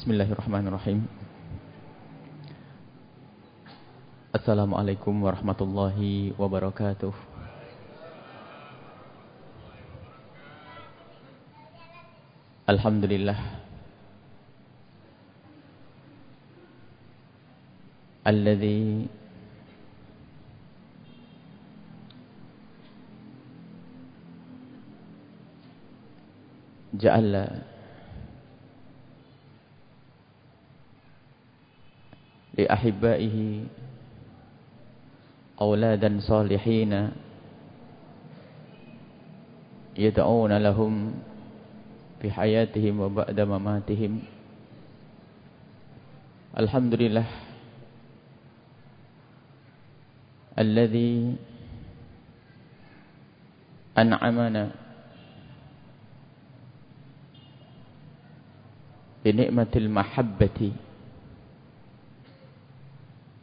Bismillahirrahmanirrahim. Assalamualaikum warahmatullahi wabarakatuh. Alhamdulillah. Alladhi ja'ala لأحبائه أولادا صالحين يدعون لهم في حياتهم وبعد مماتهم. الحمد لله الذي أنعمنا بنعمة المحبة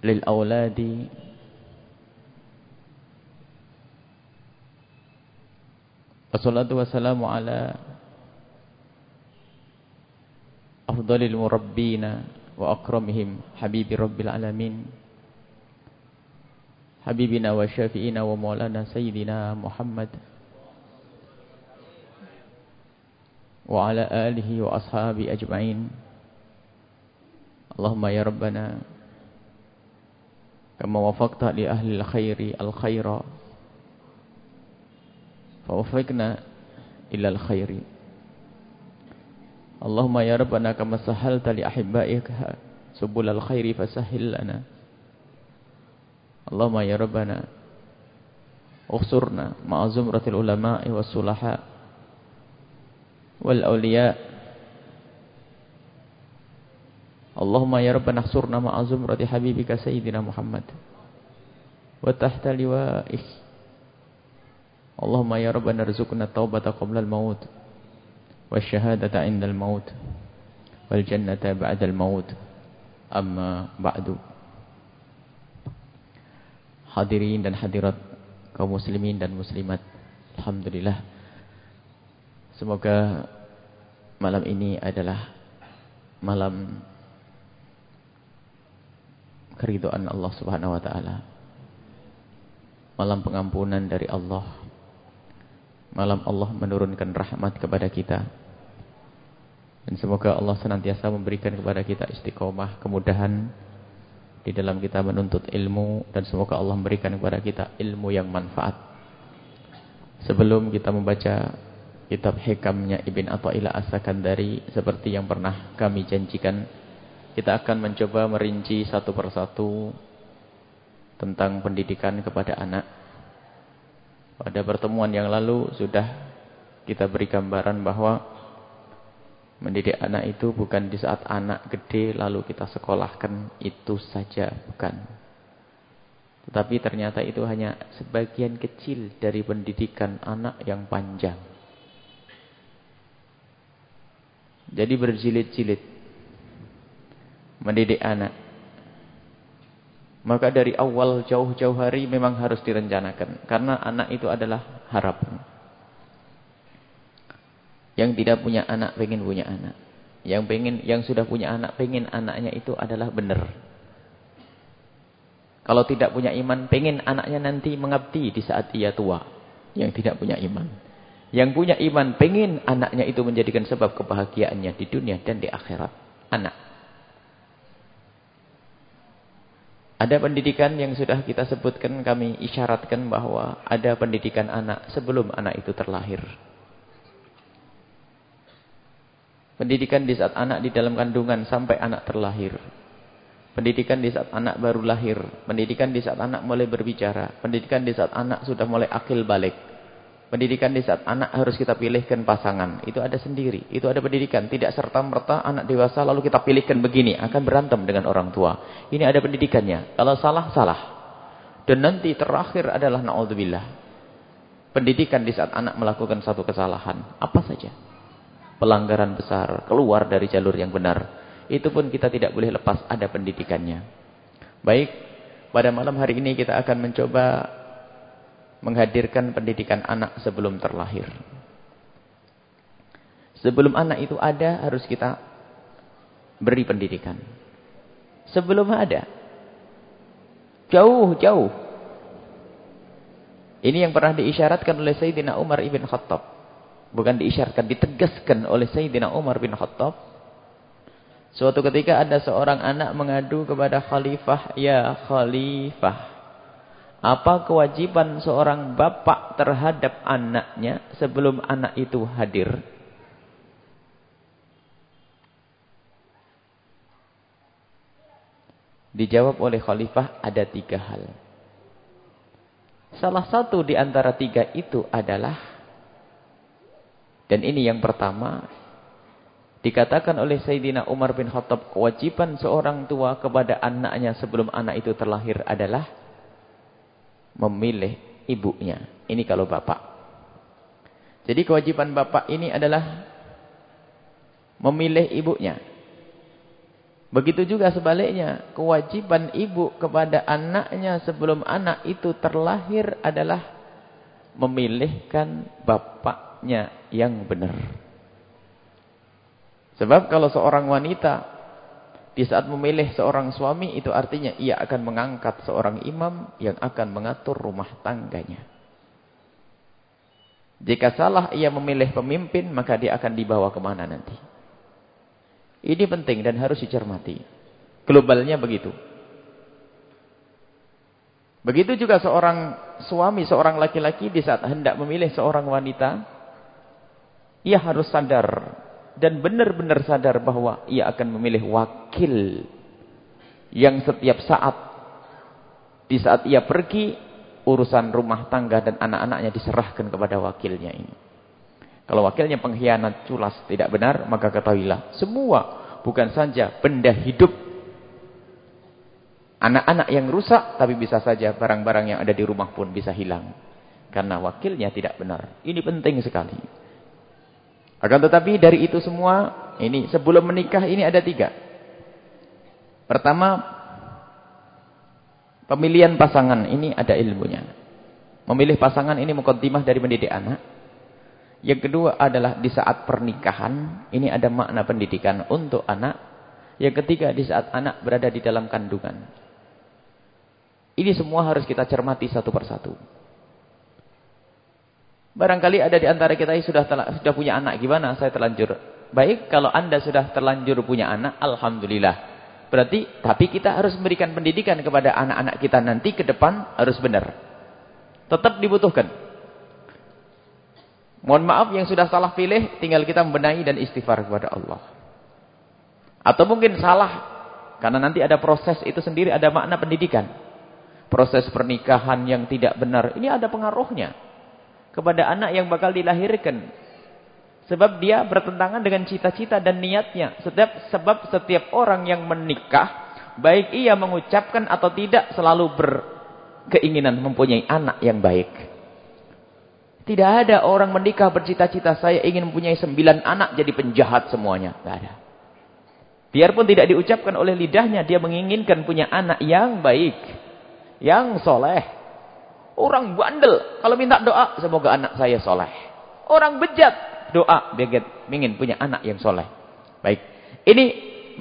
للأولاد. والصلاة والسلام على أفضل المربين وأكرمهم حبيب رب العالمين. حبيبنا وشافئنا ومولانا سيدنا محمد. وعلى آله وأصحابه أجمعين. اللهم يا ربنا كما وفقت لأهل الخير الخير. فوفقنا إلى الخير. اللهم يا ربنا كما سهلت لأحبائك سبل الخير فسهل لنا اللهم يا ربنا اخسرنا مع زمرة العلماء والصلحاء والأولياء. Allahumma ya Rabbana khsurna ma'azum rati habibika Sayyidina Muhammad. Wa tahta liwa'ih. Allahumma ya Rabbana rizukna taubata qabla al-maut. Wa syahadata inda al-maut. Wal jannata ba'da al-maut. Amma ba'du. Hadirin dan hadirat kaum muslimin dan muslimat. Alhamdulillah. Semoga malam ini adalah malam keriduan Allah Subhanahu wa taala. Malam pengampunan dari Allah. Malam Allah menurunkan rahmat kepada kita. Dan semoga Allah senantiasa memberikan kepada kita istiqomah, kemudahan di dalam kita menuntut ilmu dan semoga Allah memberikan kepada kita ilmu yang manfaat. Sebelum kita membaca kitab hikamnya Ibn Atta'ila As-Sakandari seperti yang pernah kami janjikan kita akan mencoba merinci satu persatu tentang pendidikan kepada anak. Pada pertemuan yang lalu sudah kita beri gambaran bahwa mendidik anak itu bukan di saat anak gede lalu kita sekolahkan itu saja bukan. Tetapi ternyata itu hanya sebagian kecil dari pendidikan anak yang panjang. Jadi berjilid-jilid. Mendidik anak. Maka dari awal jauh-jauh hari memang harus direncanakan. Karena anak itu adalah harapan. Yang tidak punya anak pengen punya anak. Yang pengen, yang sudah punya anak pengen anaknya itu adalah benar. Kalau tidak punya iman, pengen anaknya nanti mengabdi di saat ia tua. Yang tidak punya iman. Yang punya iman pengen anaknya itu menjadikan sebab kebahagiaannya di dunia dan di akhirat. Anak. Ada pendidikan yang sudah kita sebutkan, kami isyaratkan bahwa ada pendidikan anak sebelum anak itu terlahir. Pendidikan di saat anak di dalam kandungan sampai anak terlahir. Pendidikan di saat anak baru lahir. Pendidikan di saat anak mulai berbicara. Pendidikan di saat anak sudah mulai akil balik. Pendidikan di saat anak harus kita pilihkan pasangan. Itu ada sendiri. Itu ada pendidikan. Tidak serta-merta anak dewasa lalu kita pilihkan begini. Akan berantem dengan orang tua. Ini ada pendidikannya. Kalau salah, salah. Dan nanti terakhir adalah na'udzubillah. Pendidikan di saat anak melakukan satu kesalahan. Apa saja. Pelanggaran besar. Keluar dari jalur yang benar. Itu pun kita tidak boleh lepas. Ada pendidikannya. Baik. Pada malam hari ini kita akan mencoba menghadirkan pendidikan anak sebelum terlahir. Sebelum anak itu ada harus kita beri pendidikan. Sebelum ada. Jauh-jauh. Ini yang pernah diisyaratkan oleh Sayyidina Umar ibn Khattab. Bukan diisyaratkan, ditegaskan oleh Sayyidina Umar bin Khattab. Suatu ketika ada seorang anak mengadu kepada khalifah, Ya khalifah. Apa kewajiban seorang bapak terhadap anaknya sebelum anak itu hadir? Dijawab oleh khalifah ada tiga hal. Salah satu di antara tiga itu adalah, dan ini yang pertama, dikatakan oleh Sayyidina Umar bin Khattab, kewajiban seorang tua kepada anaknya sebelum anak itu terlahir adalah memilih ibunya. Ini kalau bapak. Jadi kewajiban bapak ini adalah memilih ibunya. Begitu juga sebaliknya, kewajiban ibu kepada anaknya sebelum anak itu terlahir adalah memilihkan bapaknya yang benar. Sebab kalau seorang wanita di saat memilih seorang suami itu artinya ia akan mengangkat seorang imam yang akan mengatur rumah tangganya. Jika salah ia memilih pemimpin maka dia akan dibawa ke mana nanti. Ini penting dan harus dicermati. Globalnya begitu. Begitu juga seorang suami, seorang laki-laki di saat hendak memilih seorang wanita, ia harus sadar dan benar-benar sadar bahwa ia akan memilih wakil yang setiap saat di saat ia pergi urusan rumah tangga dan anak-anaknya diserahkan kepada wakilnya ini. Kalau wakilnya pengkhianat culas tidak benar, maka ketahuilah. Semua bukan saja benda hidup. Anak-anak yang rusak, tapi bisa saja barang-barang yang ada di rumah pun bisa hilang. Karena wakilnya tidak benar. Ini penting sekali. Akan tetapi dari itu semua, ini sebelum menikah ini ada tiga. Pertama, pemilihan pasangan ini ada ilmunya. Memilih pasangan ini mukaddimah dari mendidik anak. Yang kedua adalah di saat pernikahan, ini ada makna pendidikan untuk anak. Yang ketiga di saat anak berada di dalam kandungan. Ini semua harus kita cermati satu persatu. Barangkali ada di antara kita yang sudah sudah punya anak, gimana saya terlanjur? Baik, kalau Anda sudah terlanjur punya anak, alhamdulillah. Berarti tapi kita harus memberikan pendidikan kepada anak-anak kita nanti ke depan harus benar. Tetap dibutuhkan. Mohon maaf yang sudah salah pilih, tinggal kita membenahi dan istighfar kepada Allah. Atau mungkin salah, karena nanti ada proses itu sendiri, ada makna pendidikan. Proses pernikahan yang tidak benar, ini ada pengaruhnya. Kepada anak yang bakal dilahirkan. Sebab dia bertentangan dengan cita-cita dan niatnya. Setiap, sebab setiap orang yang menikah, baik ia mengucapkan atau tidak, selalu berkeinginan mempunyai anak yang baik. Tidak ada orang menikah bercita-cita saya ingin mempunyai sembilan anak jadi penjahat semuanya. Tidak ada. Biarpun tidak diucapkan oleh lidahnya, dia menginginkan punya anak yang baik. Yang soleh. Orang bandel. Kalau minta doa, semoga anak saya soleh. Orang bejat. Doa, beget. Ingin punya anak yang soleh. Baik. Ini,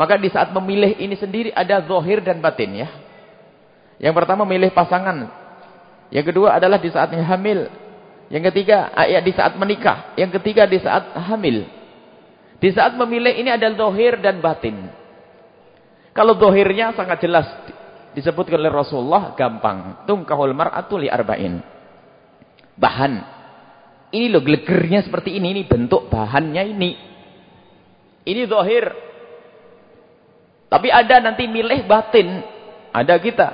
maka di saat memilih ini sendiri ada zohir dan batin ya. Yang pertama memilih pasangan. Yang kedua adalah di saatnya hamil. Yang ketiga, ayat di saat menikah. Yang ketiga, di saat hamil. Di saat memilih ini ada dohir dan batin. Kalau dohirnya sangat jelas. Disebutkan oleh Rasulullah, gampang. Tungkahul mar'atu li arba'in. Bahan. Ini loh, gelegernya seperti ini. Ini bentuk bahannya ini. Ini dohir. Tapi ada nanti milih batin. Ada kita.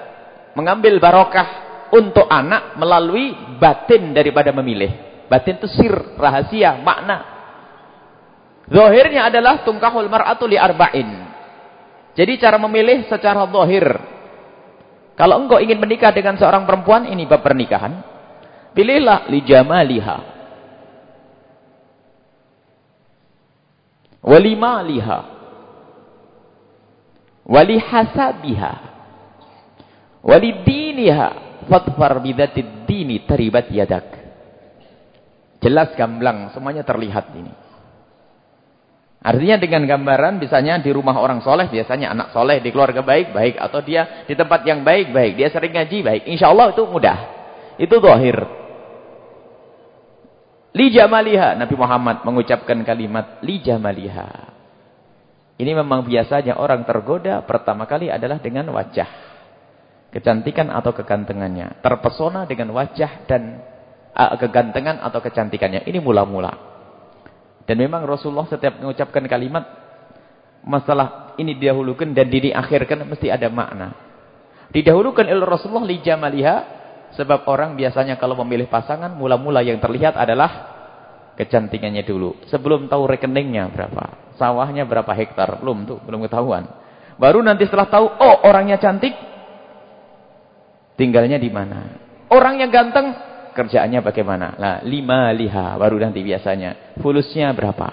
Mengambil barokah untuk anak melalui batin daripada memilih. Batin itu sir, rahasia, makna. Zohirnya adalah tungkahul mar'atu li arba'in. Jadi cara memilih secara zohir. Kalau engkau ingin menikah dengan seorang perempuan, ini bab pernikahan. Pilihlah li jamaliha. Walimaliha. Walihasabiha. Walidiniha fadfar bidatid dini taribat yadak. Jelas gamblang, semuanya terlihat ini. Artinya dengan gambaran misalnya di rumah orang soleh, biasanya anak soleh, di keluarga baik-baik. Atau dia di tempat yang baik-baik, dia sering ngaji baik. Insya Allah itu mudah. Itu zahir. Li jamaliha. Nabi Muhammad mengucapkan kalimat li jamaliha. Ini memang biasanya orang tergoda pertama kali adalah dengan wajah. Kecantikan atau kegantengannya. Terpesona dengan wajah dan uh, kegantengan atau kecantikannya. Ini mula-mula. Dan memang Rasulullah setiap mengucapkan kalimat masalah ini didahulukan dan diakhirkan mesti ada makna. Didahulukan oleh Rasulullah li jamaliha sebab orang biasanya kalau memilih pasangan mula-mula yang terlihat adalah kecantikannya dulu. Sebelum tahu rekeningnya berapa, sawahnya berapa hektar, belum tuh, belum ketahuan. Baru nanti setelah tahu, oh orangnya cantik, tinggalnya di mana. Orang yang ganteng, kerjaannya bagaimana? Lah, lima liha baru nanti biasanya. Fulusnya berapa?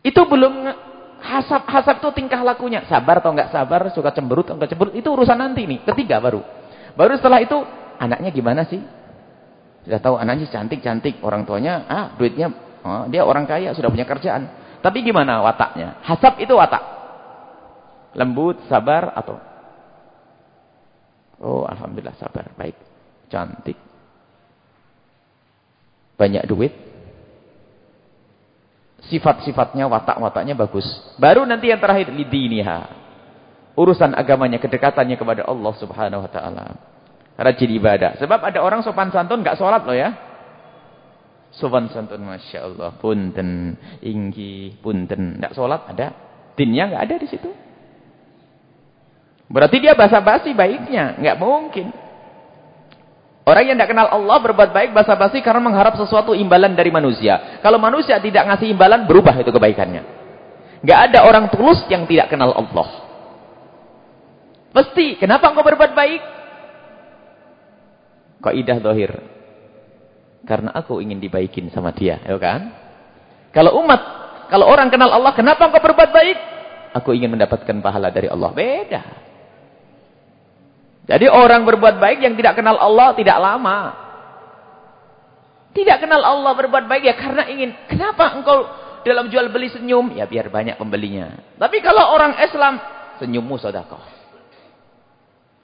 Itu belum hasab hasab itu tingkah lakunya. Sabar atau enggak sabar, suka cemberut atau enggak cemberut, itu urusan nanti nih. Ketiga baru. Baru setelah itu anaknya gimana sih? Sudah tahu anaknya cantik-cantik, orang tuanya ah duitnya oh, dia orang kaya, sudah punya kerjaan. Tapi gimana wataknya? Hasab itu watak. Lembut, sabar atau Oh, alhamdulillah sabar, baik. Cantik. Banyak duit. Sifat-sifatnya, watak-wataknya bagus. Baru nanti yang terakhir lidiniha. Urusan agamanya, kedekatannya kepada Allah Subhanahu wa taala. Rajin ibadah. Sebab ada orang sopan santun enggak sholat loh ya. Sopan santun Masya Allah. Punten. Inggi. Punten. Enggak sholat ada. Dinnya enggak ada di situ. Berarti dia basa-basi baiknya. Enggak mungkin. Orang yang tidak kenal Allah berbuat baik basa-basi karena mengharap sesuatu imbalan dari manusia. Kalau manusia tidak ngasih imbalan, berubah itu kebaikannya. Enggak ada orang tulus yang tidak kenal Allah. Pasti. Kenapa engkau berbuat baik? Kaidah dohir. Karena aku ingin dibaikin sama dia. Ya kan? Kalau umat, kalau orang kenal Allah, kenapa engkau berbuat baik? Aku ingin mendapatkan pahala dari Allah. Beda. Jadi orang berbuat baik yang tidak kenal Allah tidak lama. Tidak kenal Allah berbuat baik ya karena ingin. Kenapa engkau dalam jual beli senyum? Ya biar banyak pembelinya. Tapi kalau orang Islam, senyummu sodakoh.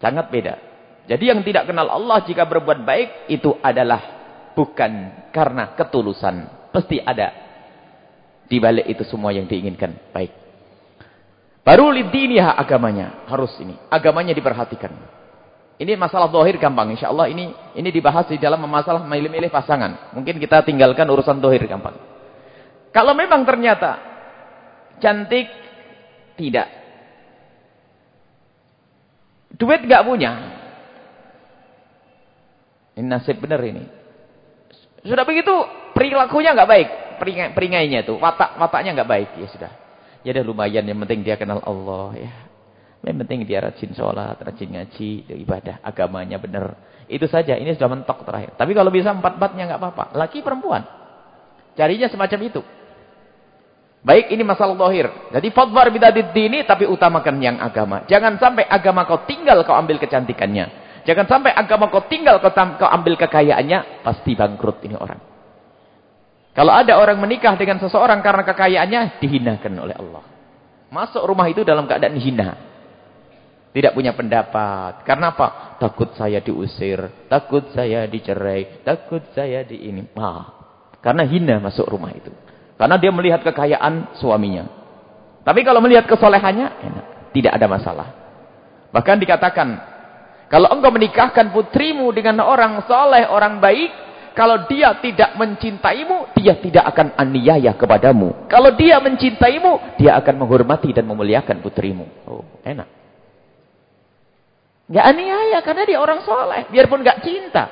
Sangat beda. Jadi yang tidak kenal Allah jika berbuat baik itu adalah bukan karena ketulusan. Pasti ada di balik itu semua yang diinginkan. Baik. Baru lidiniha agamanya. Harus ini. Agamanya diperhatikan. Ini masalah dohir gampang. Insya Allah ini ini dibahas di dalam masalah milih-milih pasangan. Mungkin kita tinggalkan urusan dohir gampang. Kalau memang ternyata cantik tidak. Duit gak punya. Ini nasib benar ini. Sudah begitu perilakunya gak baik. Peringainya itu. Watak, wataknya gak baik. Ya sudah. Ya udah lumayan. Yang penting dia kenal Allah. Ya. Yang penting dia rajin sholat, rajin ngaji, ibadah, agamanya benar. Itu saja, ini sudah mentok terakhir. Tapi kalau bisa empat-empatnya nggak apa-apa. Laki perempuan. Carinya semacam itu. Baik, ini masalah dohir. Jadi fadbar bidadid dini, tapi utamakan yang agama. Jangan sampai agama kau tinggal, kau ambil kecantikannya. Jangan sampai agama kau tinggal, kau, kau ambil kekayaannya. Pasti bangkrut ini orang. Kalau ada orang menikah dengan seseorang karena kekayaannya, dihinakan oleh Allah. Masuk rumah itu dalam keadaan hina. Tidak punya pendapat. Karena apa? Takut saya diusir. Takut saya dicerai. Takut saya di ini. Ah, karena hina masuk rumah itu. Karena dia melihat kekayaan suaminya. Tapi kalau melihat kesolehannya, enak. Tidak ada masalah. Bahkan dikatakan, kalau engkau menikahkan putrimu dengan orang soleh, orang baik, kalau dia tidak mencintaimu, dia tidak akan aniaya kepadamu. Kalau dia mencintaimu, dia akan menghormati dan memuliakan putrimu. Oh, enak. Gak aniaya karena dia orang soleh. Biarpun gak cinta.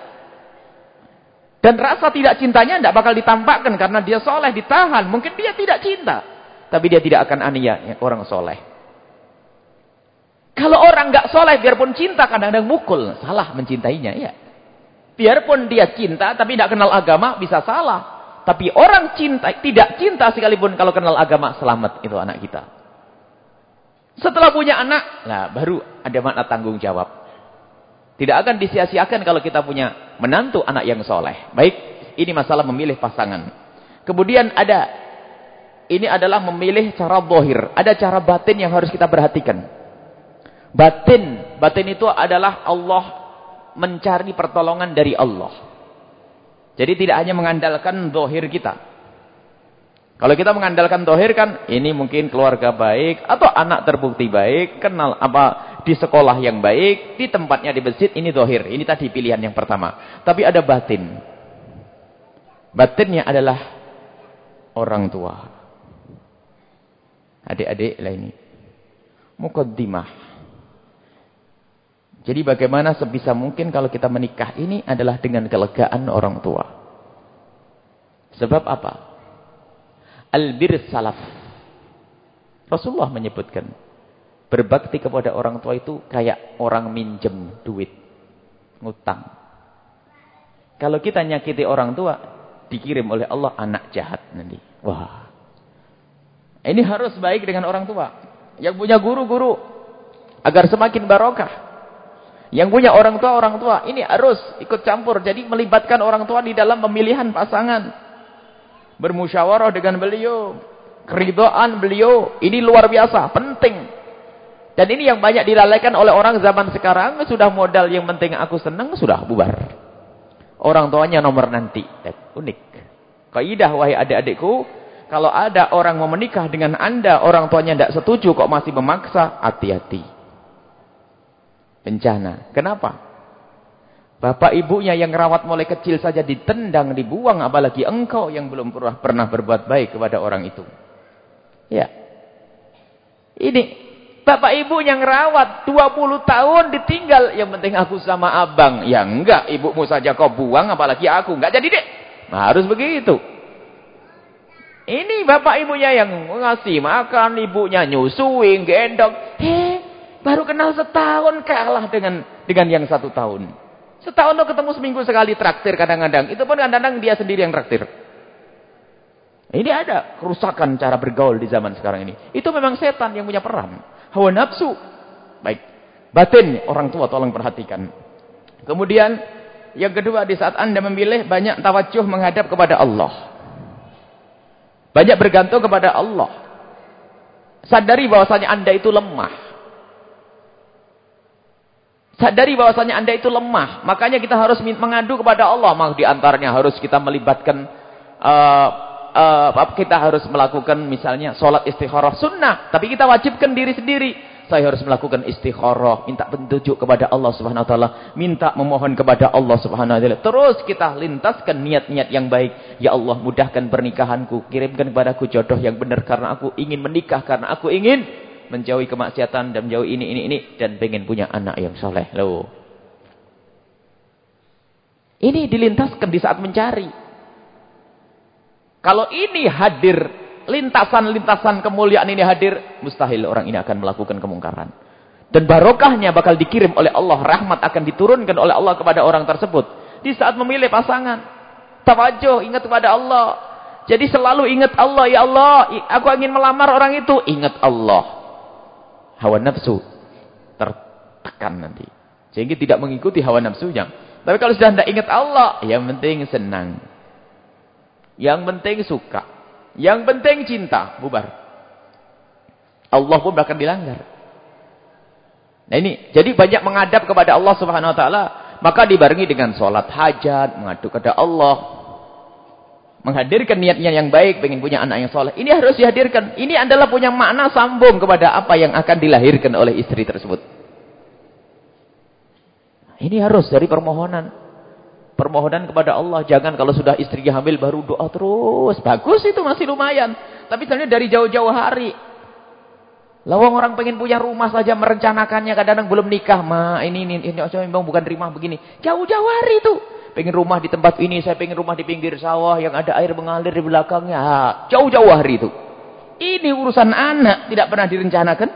Dan rasa tidak cintanya tidak bakal ditampakkan karena dia soleh, ditahan. Mungkin dia tidak cinta. Tapi dia tidak akan aniaya orang soleh. Kalau orang gak soleh biarpun cinta kadang-kadang mukul. Salah mencintainya ya. Biarpun dia cinta tapi tidak kenal agama bisa salah. Tapi orang cinta, tidak cinta sekalipun kalau kenal agama selamat itu anak kita. Setelah punya anak, lah baru ada makna tanggung jawab. Tidak akan disia-siakan kalau kita punya menantu anak yang soleh. Baik, ini masalah memilih pasangan. Kemudian ada, ini adalah memilih cara bohir. Ada cara batin yang harus kita perhatikan. Batin, batin itu adalah Allah mencari pertolongan dari Allah. Jadi tidak hanya mengandalkan dohir kita. Kalau kita mengandalkan dohir kan, ini mungkin keluarga baik, atau anak terbukti baik, kenal apa di sekolah yang baik, di tempatnya di masjid, ini dohir. Ini tadi pilihan yang pertama. Tapi ada batin. Batinnya adalah orang tua. Adik-adik lah ini. Mukaddimah. Jadi bagaimana sebisa mungkin kalau kita menikah ini adalah dengan kelegaan orang tua. Sebab apa? Albir salaf. Rasulullah menyebutkan. Berbakti kepada orang tua itu kayak orang minjem duit. Ngutang. Kalau kita nyakiti orang tua, dikirim oleh Allah anak jahat nanti. Wah. Ini harus baik dengan orang tua. Yang punya guru-guru. Agar semakin barokah. Yang punya orang tua, orang tua. Ini harus ikut campur. Jadi melibatkan orang tua di dalam pemilihan pasangan. Bermusyawarah dengan beliau. Keridhaan beliau. Ini luar biasa. Penting. Dan ini yang banyak dilalaikan oleh orang zaman sekarang. Sudah modal yang penting aku senang. Sudah bubar. Orang tuanya nomor nanti. Unik. Kaidah wahai adik-adikku. Kalau ada orang mau menikah dengan anda. Orang tuanya tidak setuju kok masih memaksa. Hati-hati bencana. Kenapa? Bapak ibunya yang rawat mulai kecil saja ditendang, dibuang, apalagi engkau yang belum pernah, pernah berbuat baik kepada orang itu. Ya. Ini, bapak ibu yang rawat 20 tahun ditinggal, yang penting aku sama abang. Ya enggak, ibumu saja kau buang, apalagi aku. Enggak jadi deh. Nah, harus begitu. Ini bapak ibunya yang ngasih makan, ibunya nyusuin, gendong. Hei, Baru kenal setahun kalah dengan dengan yang satu tahun. Setahun lo ketemu seminggu sekali traktir kadang-kadang. Itu pun kadang-kadang dia sendiri yang traktir. Ini ada kerusakan cara bergaul di zaman sekarang ini. Itu memang setan yang punya peran. Hawa nafsu. Baik. Batin orang tua tolong perhatikan. Kemudian yang kedua di saat anda memilih banyak tawajuh menghadap kepada Allah. Banyak bergantung kepada Allah. Sadari bahwasanya anda itu lemah. Sadari bahwasanya anda itu lemah. Makanya kita harus mengadu kepada Allah. Maka di antaranya harus kita melibatkan. Uh, uh, kita harus melakukan misalnya sholat istikharah sunnah. Tapi kita wajibkan diri sendiri. Saya harus melakukan istikharah. Minta petunjuk kepada Allah subhanahu wa ta'ala. Minta memohon kepada Allah subhanahu wa ta'ala. Terus kita lintaskan niat-niat yang baik. Ya Allah mudahkan pernikahanku. Kirimkan kepadaku jodoh yang benar. Karena aku ingin menikah. Karena aku ingin menjauhi kemaksiatan dan menjauhi ini ini ini dan pengen punya anak yang soleh loh. Ini dilintaskan di saat mencari. Kalau ini hadir, lintasan-lintasan kemuliaan ini hadir, mustahil orang ini akan melakukan kemungkaran. Dan barokahnya bakal dikirim oleh Allah, rahmat akan diturunkan oleh Allah kepada orang tersebut. Di saat memilih pasangan, tawajuh, ingat kepada Allah. Jadi selalu ingat Allah, ya Allah, aku ingin melamar orang itu, ingat Allah hawa nafsu tertekan nanti. Sehingga tidak mengikuti hawa nafsunya. Tapi kalau sudah tidak ingat Allah, yang penting senang. Yang penting suka. Yang penting cinta, bubar. Allah pun bahkan dilanggar. Nah ini, jadi banyak menghadap kepada Allah Subhanahu wa taala, maka dibarengi dengan sholat hajat, mengadu kepada Allah, Menghadirkan niatnya yang baik, pengen punya anak yang soleh. Ini harus dihadirkan. Ini adalah punya makna sambung kepada apa yang akan dilahirkan oleh istri tersebut. Ini harus dari permohonan. Permohonan kepada Allah. Jangan kalau sudah istrinya hamil baru doa terus. Bagus itu masih lumayan. Tapi sebenarnya dari jauh-jauh hari. Lawang orang pengen punya rumah saja merencanakannya. Kadang-kadang belum nikah. Ma, ini, ini, ini, ini bukan rumah begini. Jauh-jauh hari itu. Pengen rumah di tempat ini, saya pengen rumah di pinggir sawah yang ada air mengalir di belakangnya. Jauh-jauh hari itu. Ini urusan anak, tidak pernah direncanakan.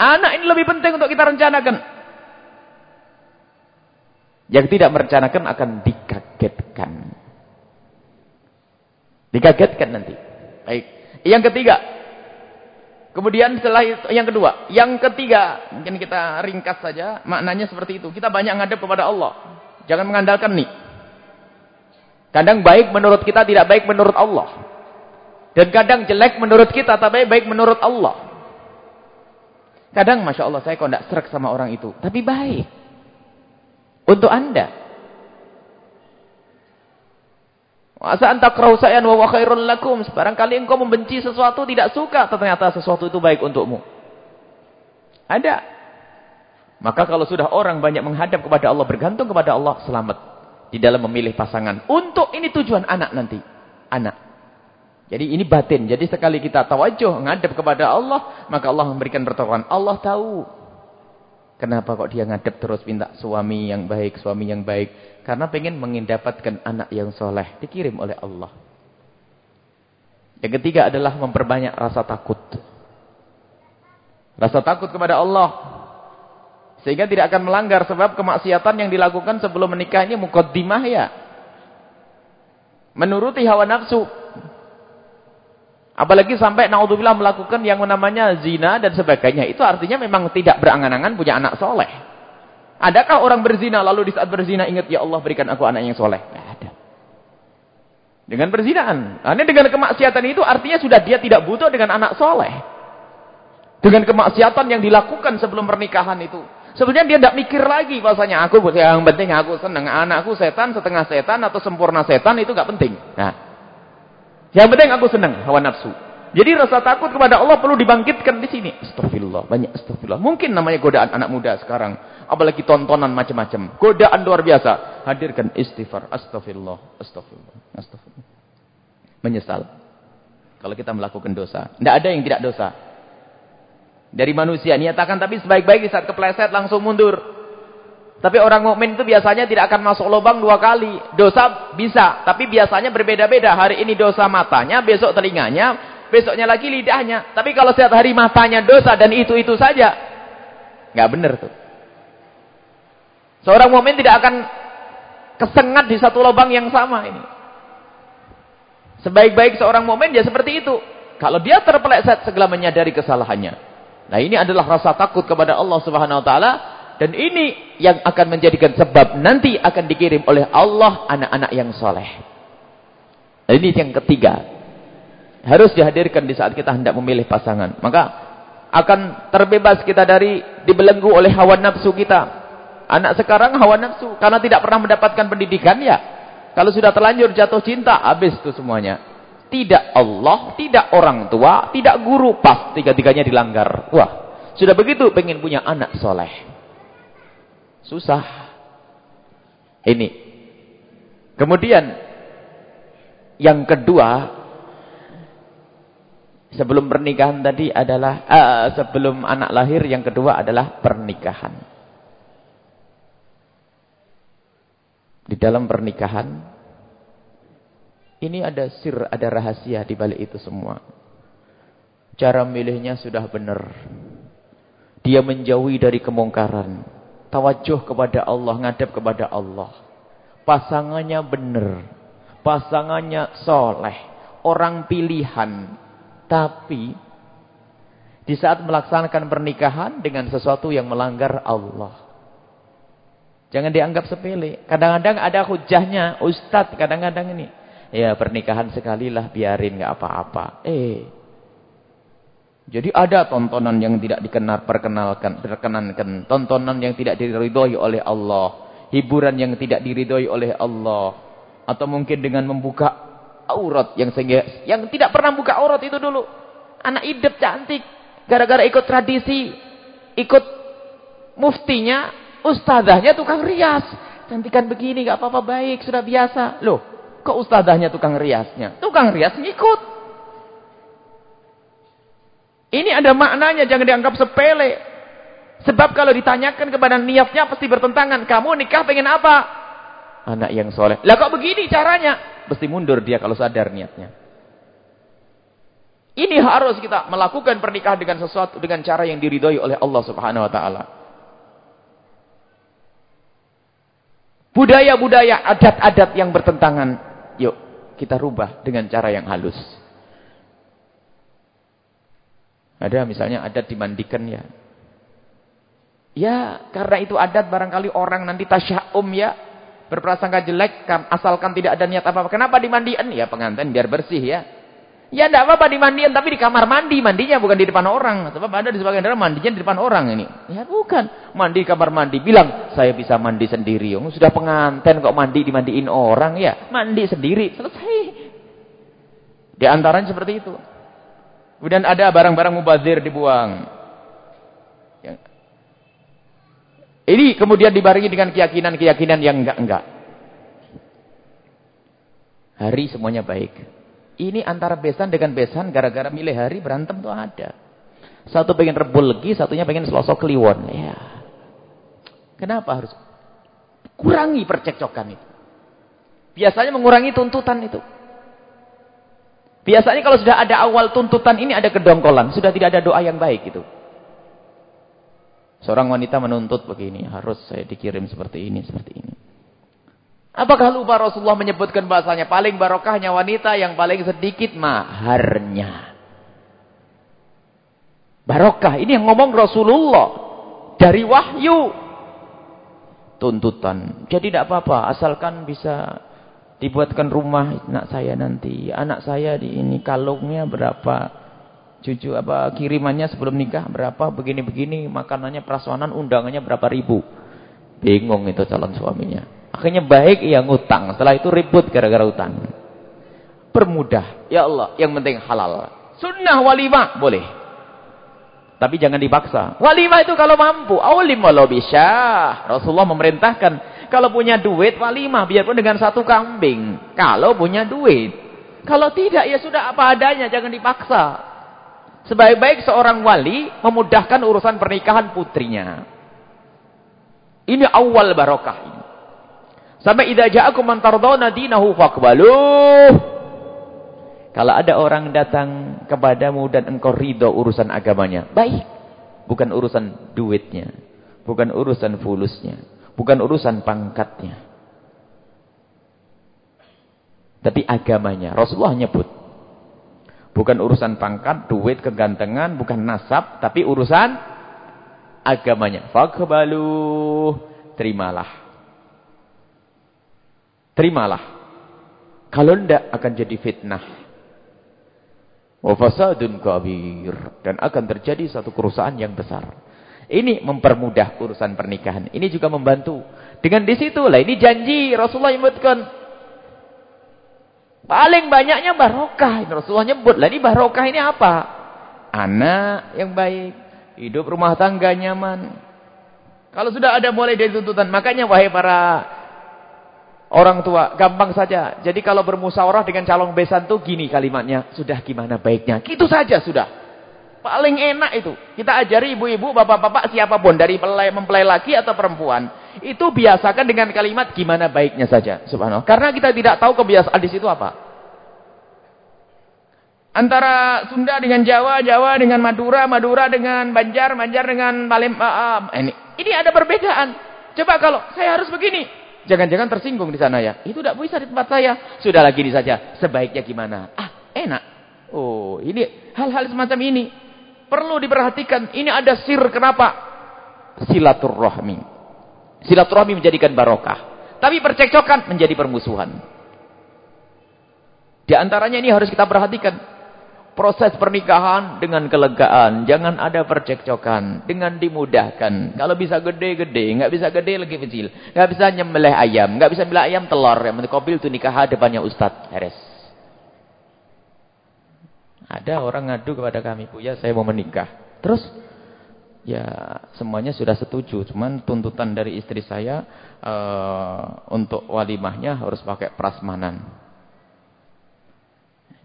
Anak ini lebih penting untuk kita rencanakan. Yang tidak merencanakan akan dikagetkan. Dikagetkan nanti. Baik. Yang ketiga, Kemudian setelah itu, yang kedua, yang ketiga, mungkin kita ringkas saja, maknanya seperti itu. Kita banyak ngadep kepada Allah. Jangan mengandalkan nih. Kadang baik menurut kita, tidak baik menurut Allah. Dan kadang jelek menurut kita, tapi baik menurut Allah. Kadang Masya Allah saya kok tidak serak sama orang itu. Tapi baik. Untuk anda. Asa anta krausayan wa khairun lakum. Barangkali engkau membenci sesuatu, tidak suka. Ternyata sesuatu itu baik untukmu. Ada. Maka kalau sudah orang banyak menghadap kepada Allah, bergantung kepada Allah, selamat. Di dalam memilih pasangan. Untuk ini tujuan anak nanti. Anak. Jadi ini batin. Jadi sekali kita tawajuh ngadep kepada Allah, maka Allah memberikan pertolongan. Allah tahu. Kenapa kok dia ngadep terus minta suami yang baik, suami yang baik? Karena pengen mendapatkan anak yang soleh. Dikirim oleh Allah. Yang ketiga adalah memperbanyak rasa takut. Rasa takut kepada Allah. Sehingga tidak akan melanggar sebab kemaksiatan yang dilakukan sebelum menikah ini mukaddimah ya. Menuruti hawa nafsu. Apalagi sampai naudzubillah melakukan yang namanya zina dan sebagainya. Itu artinya memang tidak berangan-angan punya anak soleh. Adakah orang berzina lalu di saat berzina ingat ya Allah berikan aku anak yang soleh? Tidak ada. Dengan perzinaan. Nah, dengan kemaksiatan itu artinya sudah dia tidak butuh dengan anak soleh. Dengan kemaksiatan yang dilakukan sebelum pernikahan itu. Sebenarnya dia tidak mikir lagi bahasanya aku yang penting aku senang anakku setan setengah setan atau sempurna setan itu gak penting. Nah, yang penting aku senang hawa nafsu. Jadi rasa takut kepada Allah perlu dibangkitkan di sini. Astagfirullah, banyak astagfirullah. Mungkin namanya godaan anak muda sekarang. Apalagi tontonan macam-macam. Godaan luar biasa. Hadirkan istighfar. Astagfirullah, astagfirullah, astagfirullah. Menyesal. Kalau kita melakukan dosa. Tidak ada yang tidak dosa. Dari manusia. Niatakan tapi sebaik-baik saat kepleset langsung mundur. Tapi orang mukmin itu biasanya tidak akan masuk lubang dua kali. Dosa bisa, tapi biasanya berbeda-beda. Hari ini dosa matanya, besok telinganya, besoknya lagi lidahnya. Tapi kalau setiap hari matanya dosa dan itu-itu saja, nggak benar tuh. Seorang mukmin tidak akan kesengat di satu lubang yang sama ini. Sebaik-baik seorang mukmin ya seperti itu. Kalau dia terpeleset segala menyadari kesalahannya. Nah ini adalah rasa takut kepada Allah Subhanahu Wa Taala dan ini yang akan menjadikan sebab nanti akan dikirim oleh Allah anak-anak yang soleh. Dan ini yang ketiga. Harus dihadirkan di saat kita hendak memilih pasangan. Maka akan terbebas kita dari dibelenggu oleh hawa nafsu kita. Anak sekarang hawa nafsu. Karena tidak pernah mendapatkan pendidikan ya. Kalau sudah terlanjur jatuh cinta, habis itu semuanya. Tidak Allah, tidak orang tua, tidak guru. Pas tiga-tiganya dilanggar. Wah, sudah begitu pengen punya anak soleh. Susah. Ini. Kemudian yang kedua sebelum pernikahan tadi adalah uh, sebelum anak lahir yang kedua adalah pernikahan. Di dalam pernikahan ini ada sir, ada rahasia di balik itu semua. Cara milihnya sudah benar. Dia menjauhi dari kemungkaran tawajuh kepada Allah, ngadep kepada Allah. Pasangannya benar, pasangannya soleh, orang pilihan. Tapi di saat melaksanakan pernikahan dengan sesuatu yang melanggar Allah. Jangan dianggap sepele. Kadang-kadang ada hujahnya, Ustadz kadang-kadang ini. Ya pernikahan sekalilah biarin nggak apa-apa. Eh, jadi ada tontonan yang tidak dikenal, perkenalkan, perkenankan. Tontonan yang tidak diridhoi oleh Allah. Hiburan yang tidak diridhoi oleh Allah. Atau mungkin dengan membuka aurat yang sehingga yang tidak pernah buka aurat itu dulu. Anak hidup cantik. Gara-gara ikut tradisi. Ikut muftinya. Ustazahnya tukang rias. Cantikan begini gak apa-apa baik. Sudah biasa. Loh. Kok ustazahnya tukang riasnya? Tukang rias ngikut. Ini ada maknanya, jangan dianggap sepele. Sebab kalau ditanyakan kepada niatnya pasti bertentangan. Kamu nikah pengen apa? Anak yang soleh. Lah kok begini caranya? Pasti mundur dia kalau sadar niatnya. Ini harus kita melakukan pernikahan dengan sesuatu dengan cara yang diridhoi oleh Allah Subhanahu wa taala. Budaya-budaya, adat-adat yang bertentangan, yuk kita rubah dengan cara yang halus. Ada misalnya adat dimandikan ya. Ya, karena itu adat barangkali orang nanti tasya'um ya. Berprasangka jelek asalkan tidak ada niat apa-apa. Kenapa dimandikan? Ya pengantin biar bersih ya. Ya tidak apa-apa dimandikan tapi di kamar mandi. Mandinya bukan di depan orang. Sebab ada di sebagian daerah mandinya di depan orang ini. Ya bukan. Mandi di kamar mandi. Bilang saya bisa mandi sendiri. Oh, sudah pengantin kok mandi dimandiin orang. Ya mandi sendiri. Selesai. Di antaranya seperti itu. Kemudian ada barang-barang mubazir dibuang. Ya. Ini kemudian dibarengi dengan keyakinan-keyakinan yang enggak-enggak. Hari semuanya baik. Ini antara besan dengan besan gara-gara milih hari berantem tuh ada. Satu pengen rebul lagi, satunya pengen selosok kliwon. Ya. Kenapa harus kurangi percekcokan itu? Biasanya mengurangi tuntutan itu. Biasanya kalau sudah ada awal tuntutan ini ada kedongkolan, sudah tidak ada doa yang baik itu. Seorang wanita menuntut begini, harus saya dikirim seperti ini, seperti ini. Apakah lupa Rasulullah menyebutkan bahasanya paling barokahnya wanita yang paling sedikit maharnya. Barokah ini yang ngomong Rasulullah dari wahyu. Tuntutan. Jadi tidak apa-apa asalkan bisa dibuatkan rumah anak saya nanti. Anak saya di ini kalungnya berapa? Cucu apa kirimannya sebelum nikah berapa? Begini-begini makanannya praswanan undangannya berapa ribu. Bingung itu calon suaminya. Akhirnya baik yang ngutang. Setelah itu ribut gara-gara utang. Permudah. Ya Allah, yang penting halal. Sunnah walimah boleh. Tapi jangan dipaksa. Walimah itu kalau mampu. Awalim walau bisa. Rasulullah memerintahkan. Kalau punya duit walimah. Biarpun dengan satu kambing. Kalau punya duit. Kalau tidak ya sudah apa adanya. Jangan dipaksa. Sebaik-baik seorang wali memudahkan urusan pernikahan putrinya. Ini awal barokah ini. Sampai idza ja'akum man tardawna dinahu faqbaluh. Kalau ada orang datang kepadamu dan engkau ridho urusan agamanya, baik. Bukan urusan duitnya, bukan urusan fulusnya, bukan urusan pangkatnya. Tapi agamanya. Rasulullah nyebut. Bukan urusan pangkat, duit, kegantengan, bukan nasab, tapi urusan agamanya. Faqbaluh. Terimalah. Terimalah. Kalau tidak akan jadi fitnah. Wa fasadun kabir. Dan akan terjadi satu kerusakan yang besar. Ini mempermudah urusan pernikahan. Ini juga membantu. Dengan di situ lah ini janji Rasulullah menyebutkan. Paling banyaknya barokah. Rasulullah nyebut. Lah ini barokah ini apa? Anak yang baik. Hidup rumah tangga nyaman. Kalau sudah ada mulai dari tuntutan. Makanya wahai para Orang tua, gampang saja. Jadi kalau bermusyawarah dengan calon besan tuh gini kalimatnya. Sudah gimana baiknya. Gitu saja sudah. Paling enak itu. Kita ajari ibu-ibu, bapak-bapak, siapa pun. Dari mempelai laki atau perempuan. Itu biasakan dengan kalimat gimana baiknya saja. Subhanallah. Karena kita tidak tahu kebiasaan di situ apa. Antara Sunda dengan Jawa, Jawa dengan Madura, Madura dengan Banjar, Banjar dengan Palembang. Uh, uh, ini, ini ada perbedaan. Coba kalau saya harus begini. Jangan-jangan tersinggung di sana ya. Itu tidak bisa di tempat saya. Sudah lagi di saja. Sebaiknya gimana? Ah, enak. Oh, ini hal-hal semacam ini. Perlu diperhatikan. Ini ada sir kenapa? Silaturrahmi. Silaturahmi menjadikan barokah. Tapi percekcokan menjadi permusuhan. Di antaranya ini harus kita perhatikan proses pernikahan dengan kelegaan. Jangan ada percekcokan. Dengan dimudahkan. Kalau bisa gede-gede. nggak bisa gede lagi kecil. nggak bisa nyembelih ayam. nggak bisa nyembelih ayam telur. Yang kobil itu nikah depannya ustadz. Heres. Ada orang ngadu kepada kami. Bu ya saya mau menikah. Terus. Ya semuanya sudah setuju. Cuman tuntutan dari istri saya. Uh, untuk walimahnya harus pakai prasmanan.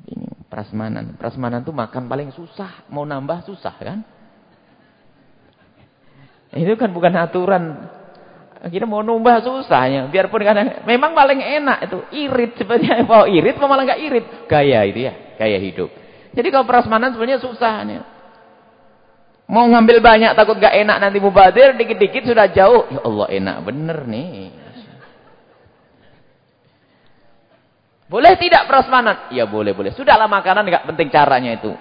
Ini prasmanan. Prasmanan itu makan paling susah. Mau nambah susah kan? Itu kan bukan aturan. Kita mau nambah susahnya. Biarpun kadang memang paling enak itu irit sebenarnya. Mau irit mau malah nggak irit. Gaya itu ya, gaya hidup. Jadi kalau prasmanan sebenarnya susah nih. Mau ngambil banyak takut gak enak nanti mubadir dikit-dikit sudah jauh. Ya Allah enak bener nih. Boleh tidak prasmanan? Ya boleh, boleh. Sudahlah makanan enggak penting caranya itu.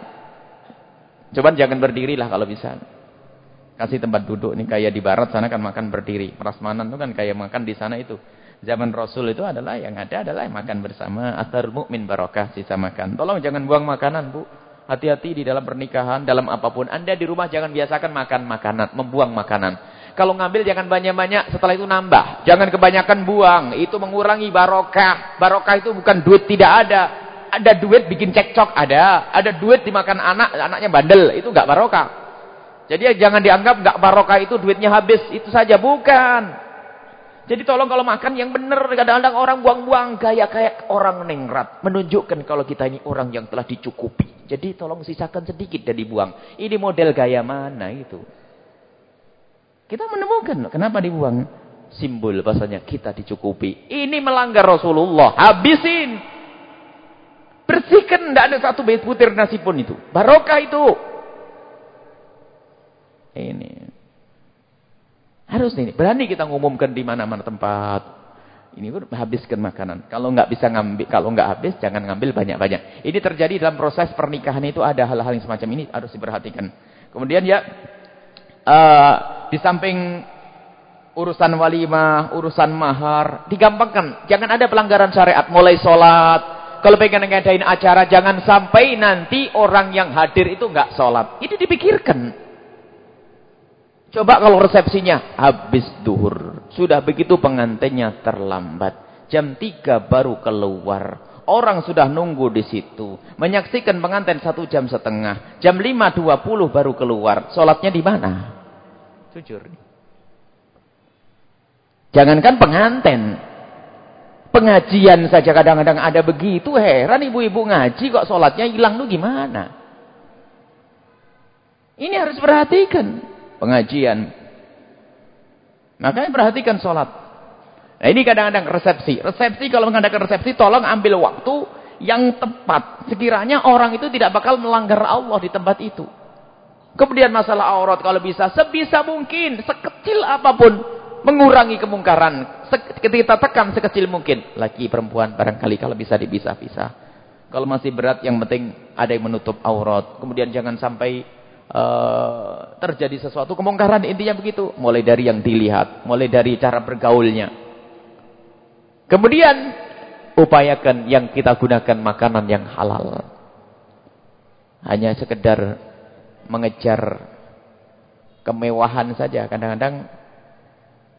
Coba jangan berdiri lah kalau bisa. Kasih tempat duduk nih kayak di barat sana kan makan berdiri. Prasmanan itu kan kayak makan di sana itu. Zaman Rasul itu adalah yang ada adalah makan bersama. Atar mukmin barokah sisa makan. Tolong jangan buang makanan, Bu. Hati-hati di dalam pernikahan, dalam apa pun. Anda di rumah jangan biasakan makan makanan, membuang makanan. Kalau ngambil jangan banyak-banyak, setelah itu nambah. Jangan kebanyakan buang, itu mengurangi barokah. Barokah itu bukan duit tidak ada. Ada duit bikin cekcok, ada. Ada duit dimakan anak, anaknya bandel, itu enggak barokah. Jadi jangan dianggap enggak barokah itu duitnya habis, itu saja. Bukan. Jadi tolong kalau makan yang benar. Kadang-kadang orang buang-buang gaya kayak orang nengrat. Menunjukkan kalau kita ini orang yang telah dicukupi. Jadi tolong sisakan sedikit dan dibuang. Ini model gaya mana itu? Kita menemukan kenapa dibuang. Simbol bahasanya kita dicukupi. Ini melanggar Rasulullah. Habisin. Bersihkan. Tidak ada satu butir nasi pun itu. Barokah itu. Ini. Harus nih, berani kita ngumumkan di mana-mana tempat. Ini pun habiskan makanan. Kalau nggak bisa ngambil, kalau nggak habis jangan ngambil banyak-banyak. Ini terjadi dalam proses pernikahan itu ada hal-hal yang semacam ini harus diperhatikan. Kemudian ya uh, di samping urusan walimah, urusan mahar, digampangkan. Jangan ada pelanggaran syariat mulai sholat. Kalau pengen ngadain acara jangan sampai nanti orang yang hadir itu nggak sholat. Ini dipikirkan. Coba kalau resepsinya habis duhur. Sudah begitu pengantinnya terlambat. Jam 3 baru keluar. Orang sudah nunggu di situ. Menyaksikan pengantin satu jam setengah. Jam 5.20 baru keluar. Sholatnya di mana? Jujur. Jangankan pengantin. Pengajian saja kadang-kadang ada begitu. Heran ibu-ibu ngaji kok sholatnya hilang tuh gimana? Ini harus perhatikan pengajian. Makanya perhatikan sholat. Nah ini kadang-kadang resepsi. Resepsi kalau mengadakan resepsi tolong ambil waktu yang tepat. Sekiranya orang itu tidak bakal melanggar Allah di tempat itu. Kemudian masalah aurat kalau bisa sebisa mungkin sekecil apa pun mengurangi kemungkaran. Kita tekan sekecil mungkin. Laki perempuan barangkali kalau bisa dipisah-pisah. Kalau masih berat yang penting ada yang menutup aurat. Kemudian jangan sampai uh, terjadi sesuatu kemungkaran intinya begitu. Mulai dari yang dilihat mulai dari cara bergaulnya. Kemudian upayakan yang kita gunakan makanan yang halal. Hanya sekedar mengejar kemewahan saja. Kadang-kadang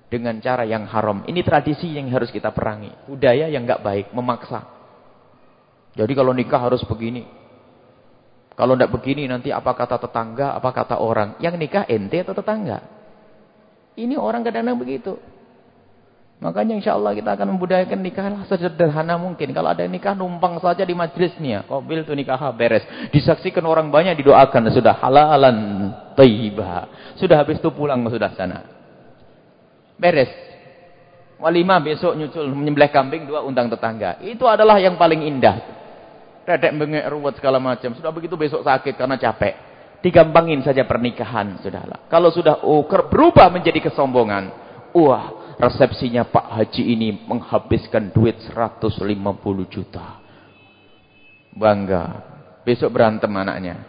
dengan cara yang haram. Ini tradisi yang harus kita perangi. Budaya yang enggak baik memaksa. Jadi kalau nikah harus begini kalau tidak begini nanti apa kata tetangga, apa kata orang. Yang nikah ente atau tetangga? Ini orang kadang-kadang begitu. Makanya insya Allah kita akan membudayakan nikah lah sederhana mungkin. Kalau ada nikah numpang saja di majlisnya. Kobil itu nikah beres. Disaksikan orang banyak didoakan. Sudah halalan taibah. Sudah habis itu pulang sudah sana. Beres. Walimah besok nyusul menyembelih kambing dua undang tetangga. Itu adalah yang paling indah. Redek bengek ruwet segala macam. Sudah begitu besok sakit karena capek. Digampangin saja pernikahan. Sudahlah. Kalau sudah oh, berubah menjadi kesombongan. Wah resepsinya Pak Haji ini menghabiskan duit 150 juta. Bangga. Besok berantem anaknya.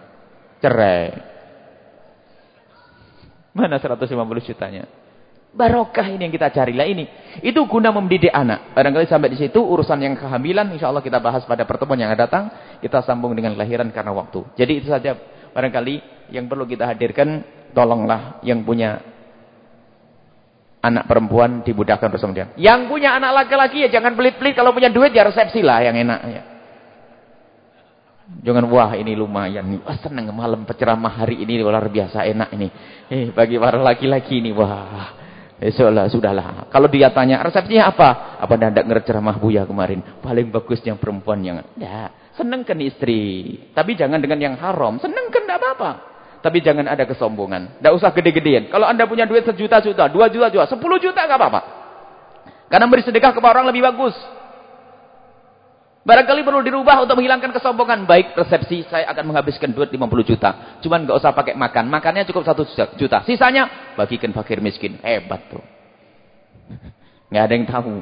Cerai. Mana 150 jutanya? Barokah ini yang kita carilah ini. Itu guna mendidik anak. Barangkali sampai di situ urusan yang kehamilan insya Allah kita bahas pada pertemuan yang akan datang. Kita sambung dengan kelahiran karena waktu. Jadi itu saja barangkali yang perlu kita hadirkan. Tolonglah yang punya anak perempuan dibudahkan bersama dia. Yang punya anak laki-laki ya jangan pelit-pelit. Kalau punya duit ya resepsi lah yang enak. Ya. Jangan wah ini lumayan nih. Wah senang malam penceramah hari ini luar biasa enak ini. Eh bagi para laki-laki ini wah Besoklah, sudahlah. Kalau dia tanya, resepsinya apa? Apa anda ngerti ceramah Buya kemarin? Paling bagus yang perempuan yang... Ya, senangkan istri. Tapi jangan dengan yang haram. Senangkan, tidak apa-apa. Tapi jangan ada kesombongan. Tidak usah gede-gedean. Kalau anda punya duit sejuta-juta, dua juta-juta, sepuluh juta, nggak apa-apa. Karena beri sedekah kepada orang lebih bagus. Barangkali perlu dirubah untuk menghilangkan kesombongan. Baik resepsi, saya akan menghabiskan duit 50 juta. Cuman nggak usah pakai makan. Makannya cukup 1 juta. Sisanya, bagikan fakir miskin. Hebat tuh. Nggak ada yang tahu.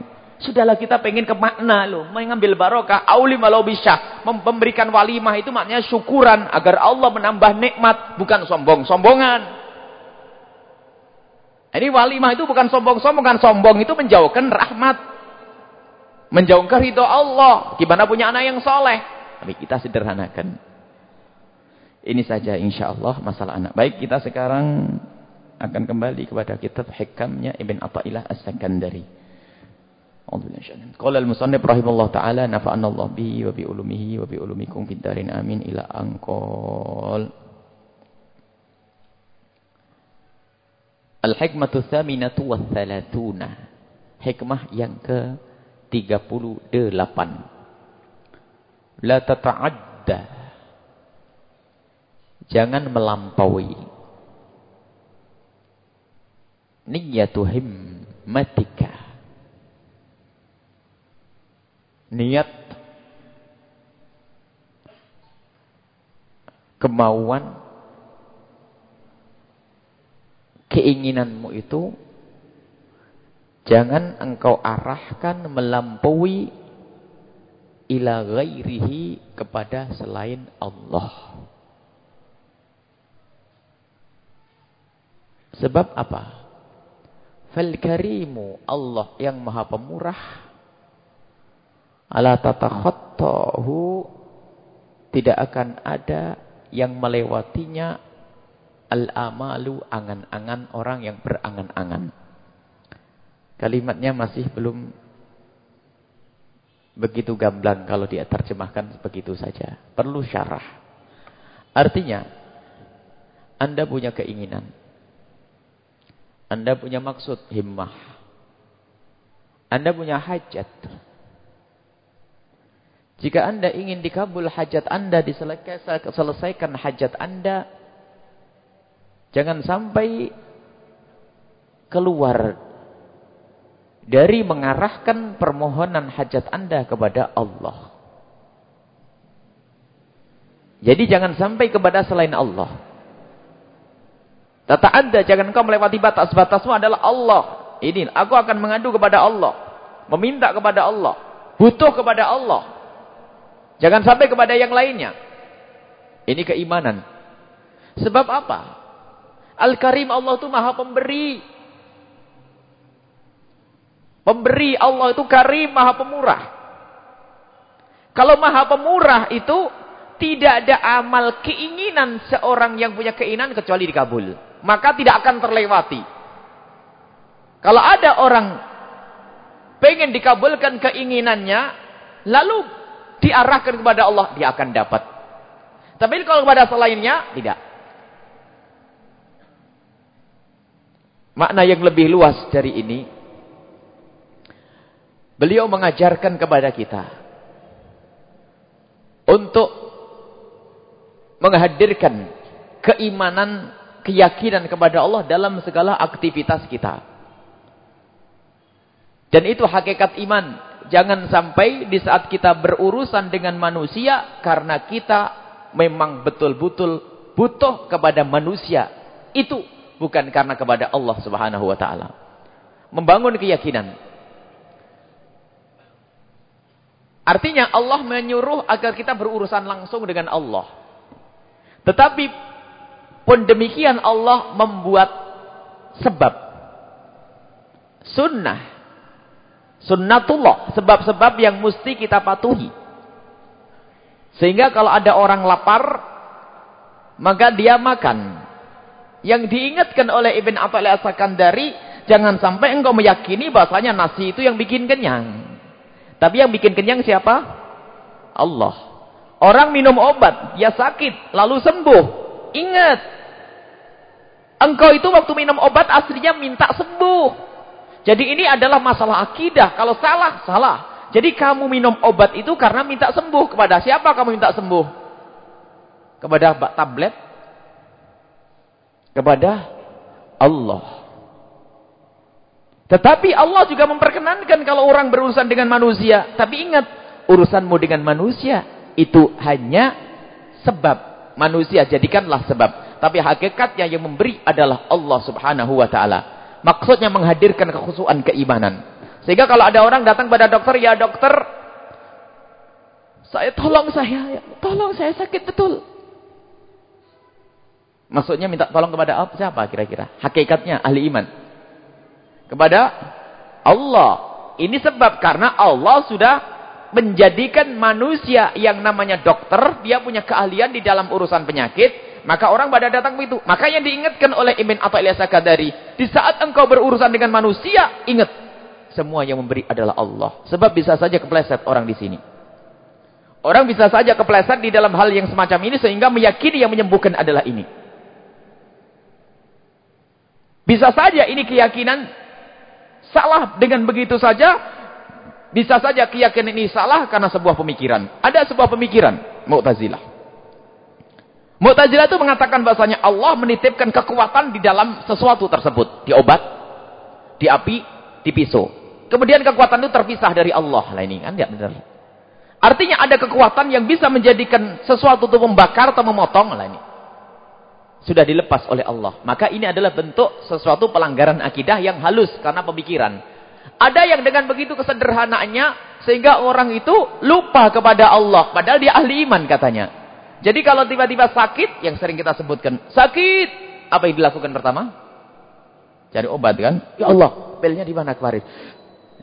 Sudahlah kita pengen ke makna loh. Mengambil barokah. Auli malau bisa. Memberikan walimah itu maknanya syukuran. Agar Allah menambah nikmat. Bukan sombong-sombongan. Ini walimah itu bukan sombong-sombongan. Sombong itu menjauhkan rahmat. Menjauhkan ridho Allah. Gimana punya anak yang soleh. Tapi kita sederhanakan. Ini saja insya Allah masalah anak. Baik kita sekarang akan kembali kepada kitab hikamnya Ibn Atta'illah As-Sakandari. Qala al-musannif rahimahullah taala nafa'ana Allah bihi wa bi ulumihi wa bi ulumikum fid darin amin ila anqal. Al-hikmatu tsaminatu wa. Hikmah yang ke 38. La tata'adda. Jangan melampaui. Niyatu himmatika niat kemauan keinginanmu itu jangan engkau arahkan melampaui ila ghairihi kepada selain Allah. Sebab apa? Fal karimu Allah yang maha pemurah ala tatakhattahu tidak akan ada yang melewatinya al-amalu angan-angan orang yang berangan-angan. Kalimatnya masih belum begitu gamblang kalau dia terjemahkan begitu saja. Perlu syarah. Artinya, Anda punya keinginan. Anda punya maksud himmah. Anda punya hajat. Jika anda ingin dikabul hajat anda, diselesaikan hajat anda, jangan sampai keluar dari mengarahkan permohonan hajat anda kepada Allah. Jadi jangan sampai kepada selain Allah. Tata anda, jangan kau melewati batas. Batasmu adalah Allah. Ini, aku akan mengadu kepada Allah. Meminta kepada Allah. Butuh kepada Allah. Jangan sampai kepada yang lainnya. Ini keimanan. Sebab apa? Al-Karim Allah itu maha pemberi. Pemberi Allah itu karim, maha pemurah. Kalau maha pemurah itu tidak ada amal keinginan seorang yang punya keinginan kecuali dikabul. Maka tidak akan terlewati. Kalau ada orang pengen dikabulkan keinginannya, lalu diarahkan kepada Allah, dia akan dapat. Tapi kalau kepada selainnya, tidak. Makna yang lebih luas dari ini, beliau mengajarkan kepada kita untuk menghadirkan keimanan, keyakinan kepada Allah dalam segala aktivitas kita. Dan itu hakikat iman Jangan sampai di saat kita berurusan dengan manusia karena kita memang betul-betul butuh kepada manusia. Itu bukan karena kepada Allah Subhanahu wa taala. Membangun keyakinan. Artinya Allah menyuruh agar kita berurusan langsung dengan Allah. Tetapi pun demikian Allah membuat sebab. Sunnah Sunnatullah, sebab-sebab yang mesti kita patuhi. Sehingga kalau ada orang lapar, maka dia makan. Yang diingatkan oleh Ibn Athaillah Sakandari, jangan sampai engkau meyakini bahasanya nasi itu yang bikin kenyang. Tapi yang bikin kenyang siapa? Allah. Orang minum obat, dia sakit, lalu sembuh. Ingat, engkau itu waktu minum obat aslinya minta sembuh. Jadi ini adalah masalah akidah. Kalau salah, salah. Jadi kamu minum obat itu karena minta sembuh. Kepada siapa kamu minta sembuh? Kepada tablet? Kepada Allah. Tetapi Allah juga memperkenankan kalau orang berurusan dengan manusia. Tapi ingat, urusanmu dengan manusia itu hanya sebab. Manusia jadikanlah sebab. Tapi hakikatnya yang memberi adalah Allah subhanahu wa ta'ala. Maksudnya menghadirkan kekhusuan keimanan. Sehingga kalau ada orang datang pada dokter, ya dokter, saya tolong saya, ya, tolong saya sakit betul. Maksudnya minta tolong kepada siapa kira-kira? Hakikatnya ahli iman. Kepada Allah. Ini sebab karena Allah sudah menjadikan manusia yang namanya dokter, dia punya keahlian di dalam urusan penyakit, maka orang pada datang itu. Maka yang diingatkan oleh Ibn Atta'iliyah Sakadari, di saat engkau berurusan dengan manusia, ingat, semua yang memberi adalah Allah. Sebab bisa saja kepleset orang di sini. Orang bisa saja kepleset di dalam hal yang semacam ini sehingga meyakini yang menyembuhkan adalah ini. Bisa saja ini keyakinan salah dengan begitu saja. Bisa saja keyakinan ini salah karena sebuah pemikiran. Ada sebuah pemikiran. Mu'tazilah. Mu'tazilah itu mengatakan bahasanya Allah menitipkan kekuatan di dalam sesuatu tersebut. Di obat, di api, di pisau. Kemudian kekuatan itu terpisah dari Allah. Lah ini kan tidak benar. Artinya ada kekuatan yang bisa menjadikan sesuatu itu membakar atau memotong. Lah ini sudah dilepas oleh Allah. Maka ini adalah bentuk sesuatu pelanggaran akidah yang halus karena pemikiran. Ada yang dengan begitu kesederhanaannya sehingga orang itu lupa kepada Allah. Padahal dia ahli iman katanya. Jadi kalau tiba-tiba sakit, yang sering kita sebutkan. Sakit, apa yang dilakukan pertama? Cari obat kan? Ya Allah, pilnya di mana kemarin?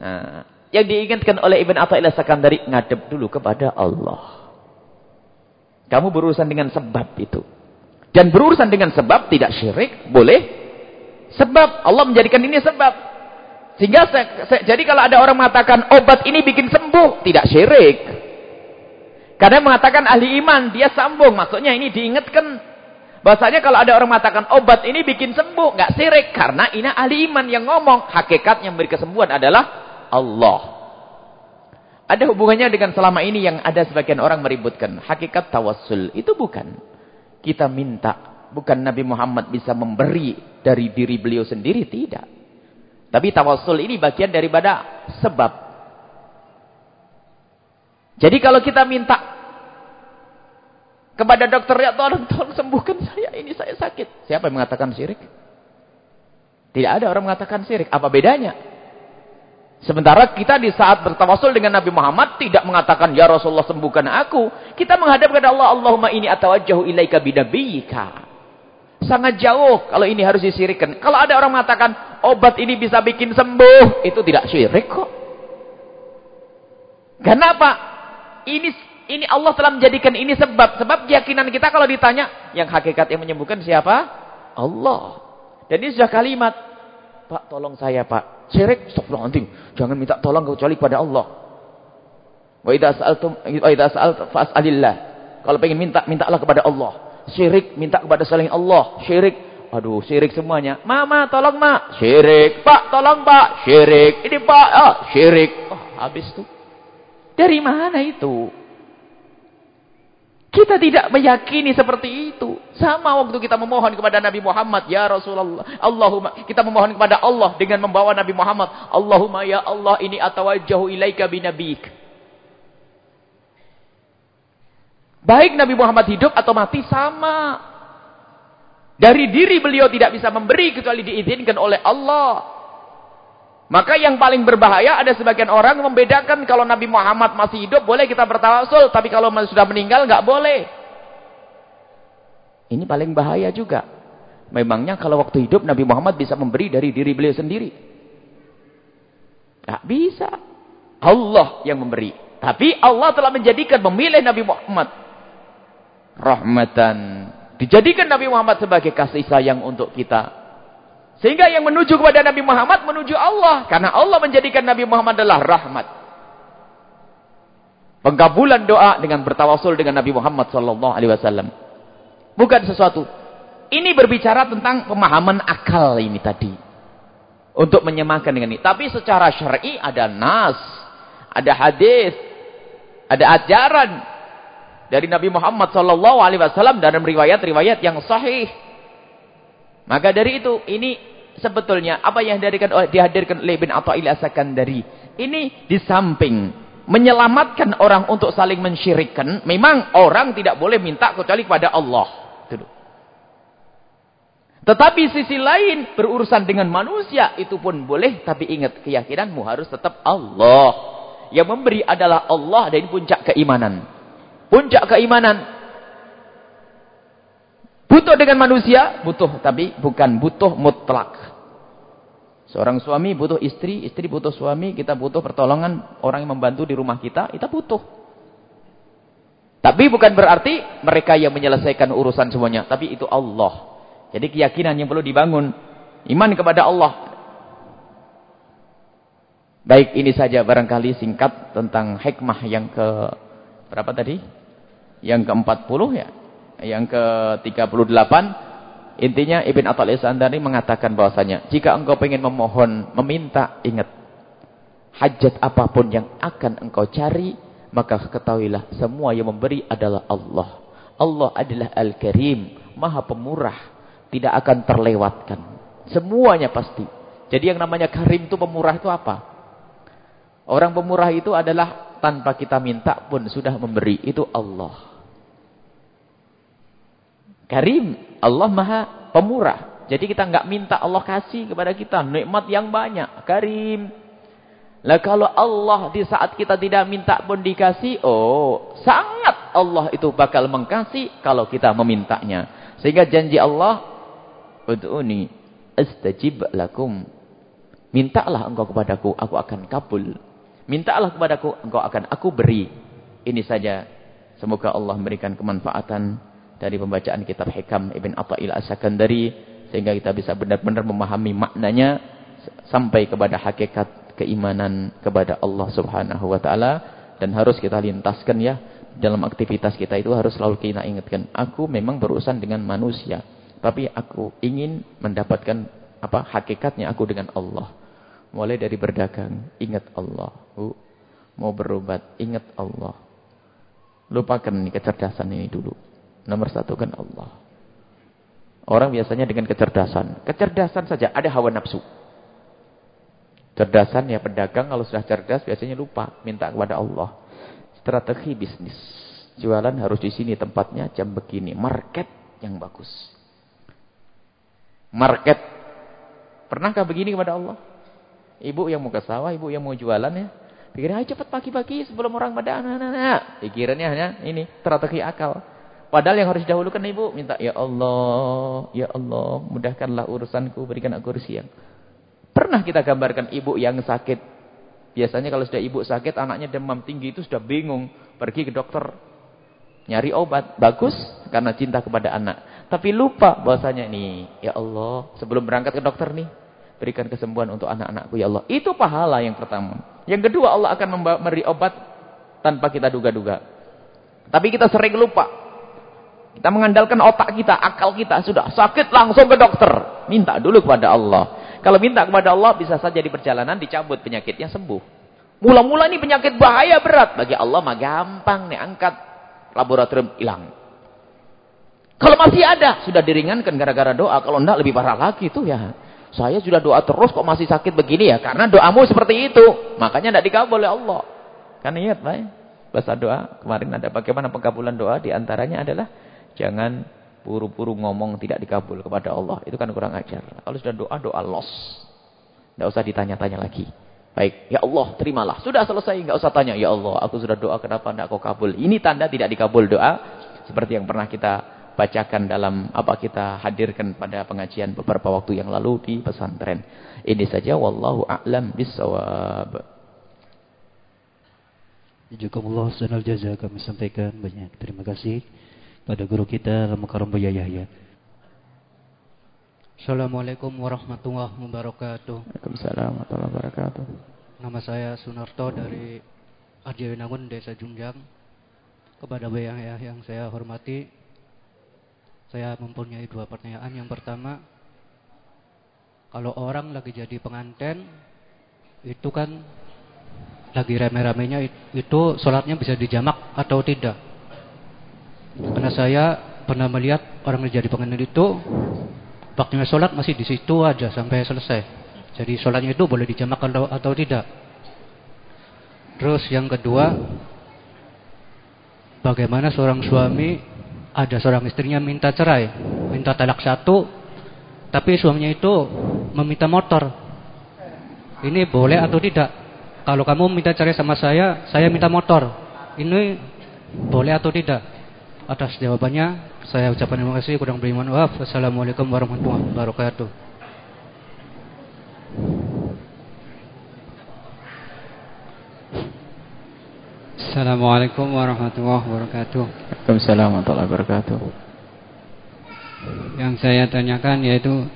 Nah, yang diingatkan oleh Ibn Atta'illah Sakandari, ngadep dulu kepada Allah. Kamu berurusan dengan sebab itu. Dan berurusan dengan sebab tidak syirik, boleh. Sebab Allah menjadikan ini sebab. Sehingga se se jadi kalau ada orang mengatakan obat ini bikin sembuh, tidak syirik. Karena mengatakan ahli iman, dia sambung. Maksudnya ini diingatkan bahasanya kalau ada orang mengatakan obat ini bikin sembuh, nggak syirik karena ini ahli iman yang ngomong. Hakikat yang beri kesembuhan adalah Allah. Ada hubungannya dengan selama ini yang ada sebagian orang meributkan. Hakikat tawassul itu bukan kita minta. Bukan Nabi Muhammad bisa memberi dari diri beliau sendiri, tidak. Tapi tawasul ini bagian daripada sebab. Jadi kalau kita minta kepada dokter, ya tolong, tolong sembuhkan saya, ini saya sakit. Siapa yang mengatakan syirik? Tidak ada orang mengatakan syirik. Apa bedanya? Sementara kita di saat bertawasul dengan Nabi Muhammad tidak mengatakan ya Rasulullah sembuhkan aku. Kita menghadap kepada Allah, Allahumma ini atawajjahu ilaika binabiyyika. Sangat jauh kalau ini harus disirikan. Kalau ada orang mengatakan obat ini bisa bikin sembuh, itu tidak syirik kok. Kenapa? Ini ini Allah telah menjadikan ini sebab. Sebab keyakinan kita kalau ditanya, yang hakikat yang menyembuhkan siapa? Allah. Dan ini sudah kalimat. Pak, tolong saya, Pak Syirik, nanti Jangan minta tolong kecuali kepada Allah. Wa idza sa'altum wa idza sa'alt fas'alillah. Kalau pengen minta, mintalah kepada Allah. Syirik, minta kepada selain Allah. Syirik, aduh, syirik semuanya. Mama, tolong, Mak. Syirik. Pak, tolong, Pak. Syirik. Ini, Pak. Ah, syirik. Oh, habis tuh. Dari mana itu? Kita tidak meyakini seperti itu. Sama waktu kita memohon kepada Nabi Muhammad, ya Rasulullah, Allahumma, kita memohon kepada Allah dengan membawa Nabi Muhammad, Allahumma ya Allah ini atawajjahu ilaika binabik. Baik Nabi Muhammad hidup atau mati sama. Dari diri beliau tidak bisa memberi kecuali diizinkan oleh Allah. Maka yang paling berbahaya ada sebagian orang membedakan kalau Nabi Muhammad masih hidup boleh kita bertawasul, tapi kalau sudah meninggal nggak boleh. Ini paling bahaya juga. Memangnya kalau waktu hidup Nabi Muhammad bisa memberi dari diri beliau sendiri? Tak bisa. Allah yang memberi. Tapi Allah telah menjadikan memilih Nabi Muhammad rahmatan. Dijadikan Nabi Muhammad sebagai kasih sayang untuk kita. Sehingga yang menuju kepada Nabi Muhammad menuju Allah. Karena Allah menjadikan Nabi Muhammad adalah rahmat. Pengkabulan doa dengan bertawasul dengan Nabi Muhammad wasallam. Bukan sesuatu. Ini berbicara tentang pemahaman akal ini tadi. Untuk menyemakan dengan ini. Tapi secara syar'i ada nas, ada hadis, ada ajaran dari Nabi Muhammad sallallahu alaihi wasallam dalam riwayat-riwayat yang sahih. Maka dari itu ini sebetulnya apa yang dihadirkan oleh dihadirkan oleh Ibn Athaillah Sakandari ini di samping menyelamatkan orang untuk saling mensyirikkan, memang orang tidak boleh minta kecuali kepada Allah. Tetapi sisi lain berurusan dengan manusia itu pun boleh, tapi ingat keyakinanmu harus tetap Allah. Yang memberi adalah Allah dan puncak keimanan. Puncak keimanan Butuh dengan manusia? Butuh, tapi bukan butuh mutlak. Seorang suami butuh istri, istri butuh suami, kita butuh pertolongan orang yang membantu di rumah kita, kita butuh. Tapi bukan berarti mereka yang menyelesaikan urusan semuanya, tapi itu Allah. Jadi keyakinan yang perlu dibangun, iman kepada Allah. Baik, ini saja barangkali singkat tentang hikmah yang ke berapa tadi? Yang ke-40 ya. Yang ke-38 intinya Ibn Attal Isandari mengatakan bahwasanya jika engkau ingin memohon, meminta, ingat hajat apa pun yang akan engkau cari maka ketahuilah semua yang memberi adalah Allah. Allah adalah Al-Karim, Maha Pemurah, tidak akan terlewatkan. Semuanya pasti. Jadi yang namanya karim itu pemurah itu apa? Orang pemurah itu adalah tanpa kita minta pun sudah memberi. Itu Allah. Karim, Allah Maha Pemurah. Jadi kita nggak minta Allah kasih kepada kita nikmat yang banyak. Karim. Lah kalau Allah di saat kita tidak minta pun dikasih, oh sangat Allah itu bakal mengkasih kalau kita memintanya. Sehingga janji Allah, Ud'uni astajib lakum. Mintalah engkau kepadaku, aku akan kabul. Mintalah kepadaku, engkau akan aku beri. Ini saja. Semoga Allah memberikan kemanfaatan dari pembacaan kitab Hikam Ibn Atta'il As-Sakandari. Sehingga kita bisa benar-benar memahami maknanya sampai kepada hakikat keimanan kepada Allah Subhanahu wa taala dan harus kita lintaskan ya dalam aktivitas kita itu harus selalu kita ingatkan aku memang berurusan dengan manusia tapi aku ingin mendapatkan apa hakikatnya aku dengan Allah mulai dari berdagang ingat Allah uh, mau berobat ingat Allah lupakan nih kecerdasan ini dulu nomor satu kan Allah orang biasanya dengan kecerdasan kecerdasan saja ada hawa nafsu Cerdasan ya pedagang kalau sudah cerdas biasanya lupa minta kepada Allah. Strategi bisnis. Jualan harus di sini tempatnya jam begini. Market yang bagus. Market. Pernahkah begini kepada Allah? Ibu yang mau ke sawah, ibu yang mau jualan ya. Pikir ayo cepat pagi-pagi sebelum orang pada anak-anak. Pikirannya hanya ini, strategi akal. Padahal yang harus didahulukan ibu minta, Ya Allah, Ya Allah, mudahkanlah urusanku, berikan aku yang Pernah kita gambarkan ibu yang sakit. Biasanya kalau sudah ibu sakit, anaknya demam tinggi itu sudah bingung. Pergi ke dokter. Nyari obat. Bagus karena cinta kepada anak. Tapi lupa bahwasanya nih, ya Allah, sebelum berangkat ke dokter nih, berikan kesembuhan untuk anak-anakku ya Allah. Itu pahala yang pertama. Yang kedua Allah akan memberi obat tanpa kita duga-duga. Tapi kita sering lupa. Kita mengandalkan otak kita, akal kita sudah sakit langsung ke dokter. Minta dulu kepada Allah. Kalau minta kepada Allah bisa saja di perjalanan dicabut penyakitnya sembuh. Mula-mula ini penyakit bahaya berat. Bagi Allah mah gampang nih angkat laboratorium hilang. Kalau masih ada sudah diringankan gara-gara doa. Kalau enggak lebih parah lagi tuh ya. Saya sudah doa terus kok masih sakit begini ya. Karena doamu seperti itu. Makanya tidak dikabul oleh Allah. Kan ingat Pak. Bahasa doa. Kemarin ada bagaimana pengkabulan doa. Di antaranya adalah. Jangan Buru-buru ngomong tidak dikabul kepada Allah. Itu kan kurang ajar. Kalau sudah doa, doa los. Tidak usah ditanya-tanya lagi. Baik, ya Allah terimalah. Sudah selesai, nggak usah tanya. Ya Allah, aku sudah doa kenapa tidak kau kabul. Ini tanda tidak dikabul doa. Seperti yang pernah kita bacakan dalam apa kita hadirkan pada pengajian beberapa waktu yang lalu di pesantren. Ini saja wallahu a'lam bisawab. Allah sanal jaza kami sampaikan banyak. Terima kasih pada guru kita Al-Mukarram Buya Yahya. Assalamualaikum warahmatullahi wabarakatuh. Waalaikumsalam warahmatullahi wabarakatuh. Nama saya Sunarto dari Arjawinangun, Desa Jungjang. Kepada Buya Yahya yang saya hormati, saya mempunyai dua pertanyaan. Yang pertama, kalau orang lagi jadi pengantin, itu kan lagi rame-ramenya itu sholatnya bisa dijamak atau tidak? Karena saya pernah melihat orang yang jadi pengantin itu waktunya sholat masih di situ aja sampai selesai. Jadi sholatnya itu boleh dijamakan atau, atau tidak. Terus yang kedua, bagaimana seorang suami ada seorang istrinya minta cerai, minta talak satu, tapi suaminya itu meminta motor. Ini boleh atau tidak? Kalau kamu minta cerai sama saya, saya minta motor. Ini boleh atau tidak? Atas jawabannya saya ucapkan terima kasih kurang beriman maaf. Wassalamualaikum warahmatullahi wabarakatuh. Assalamualaikum warahmatullahi wabarakatuh. Waalaikumsalam warahmatullahi wabarakatuh. Yang saya tanyakan yaitu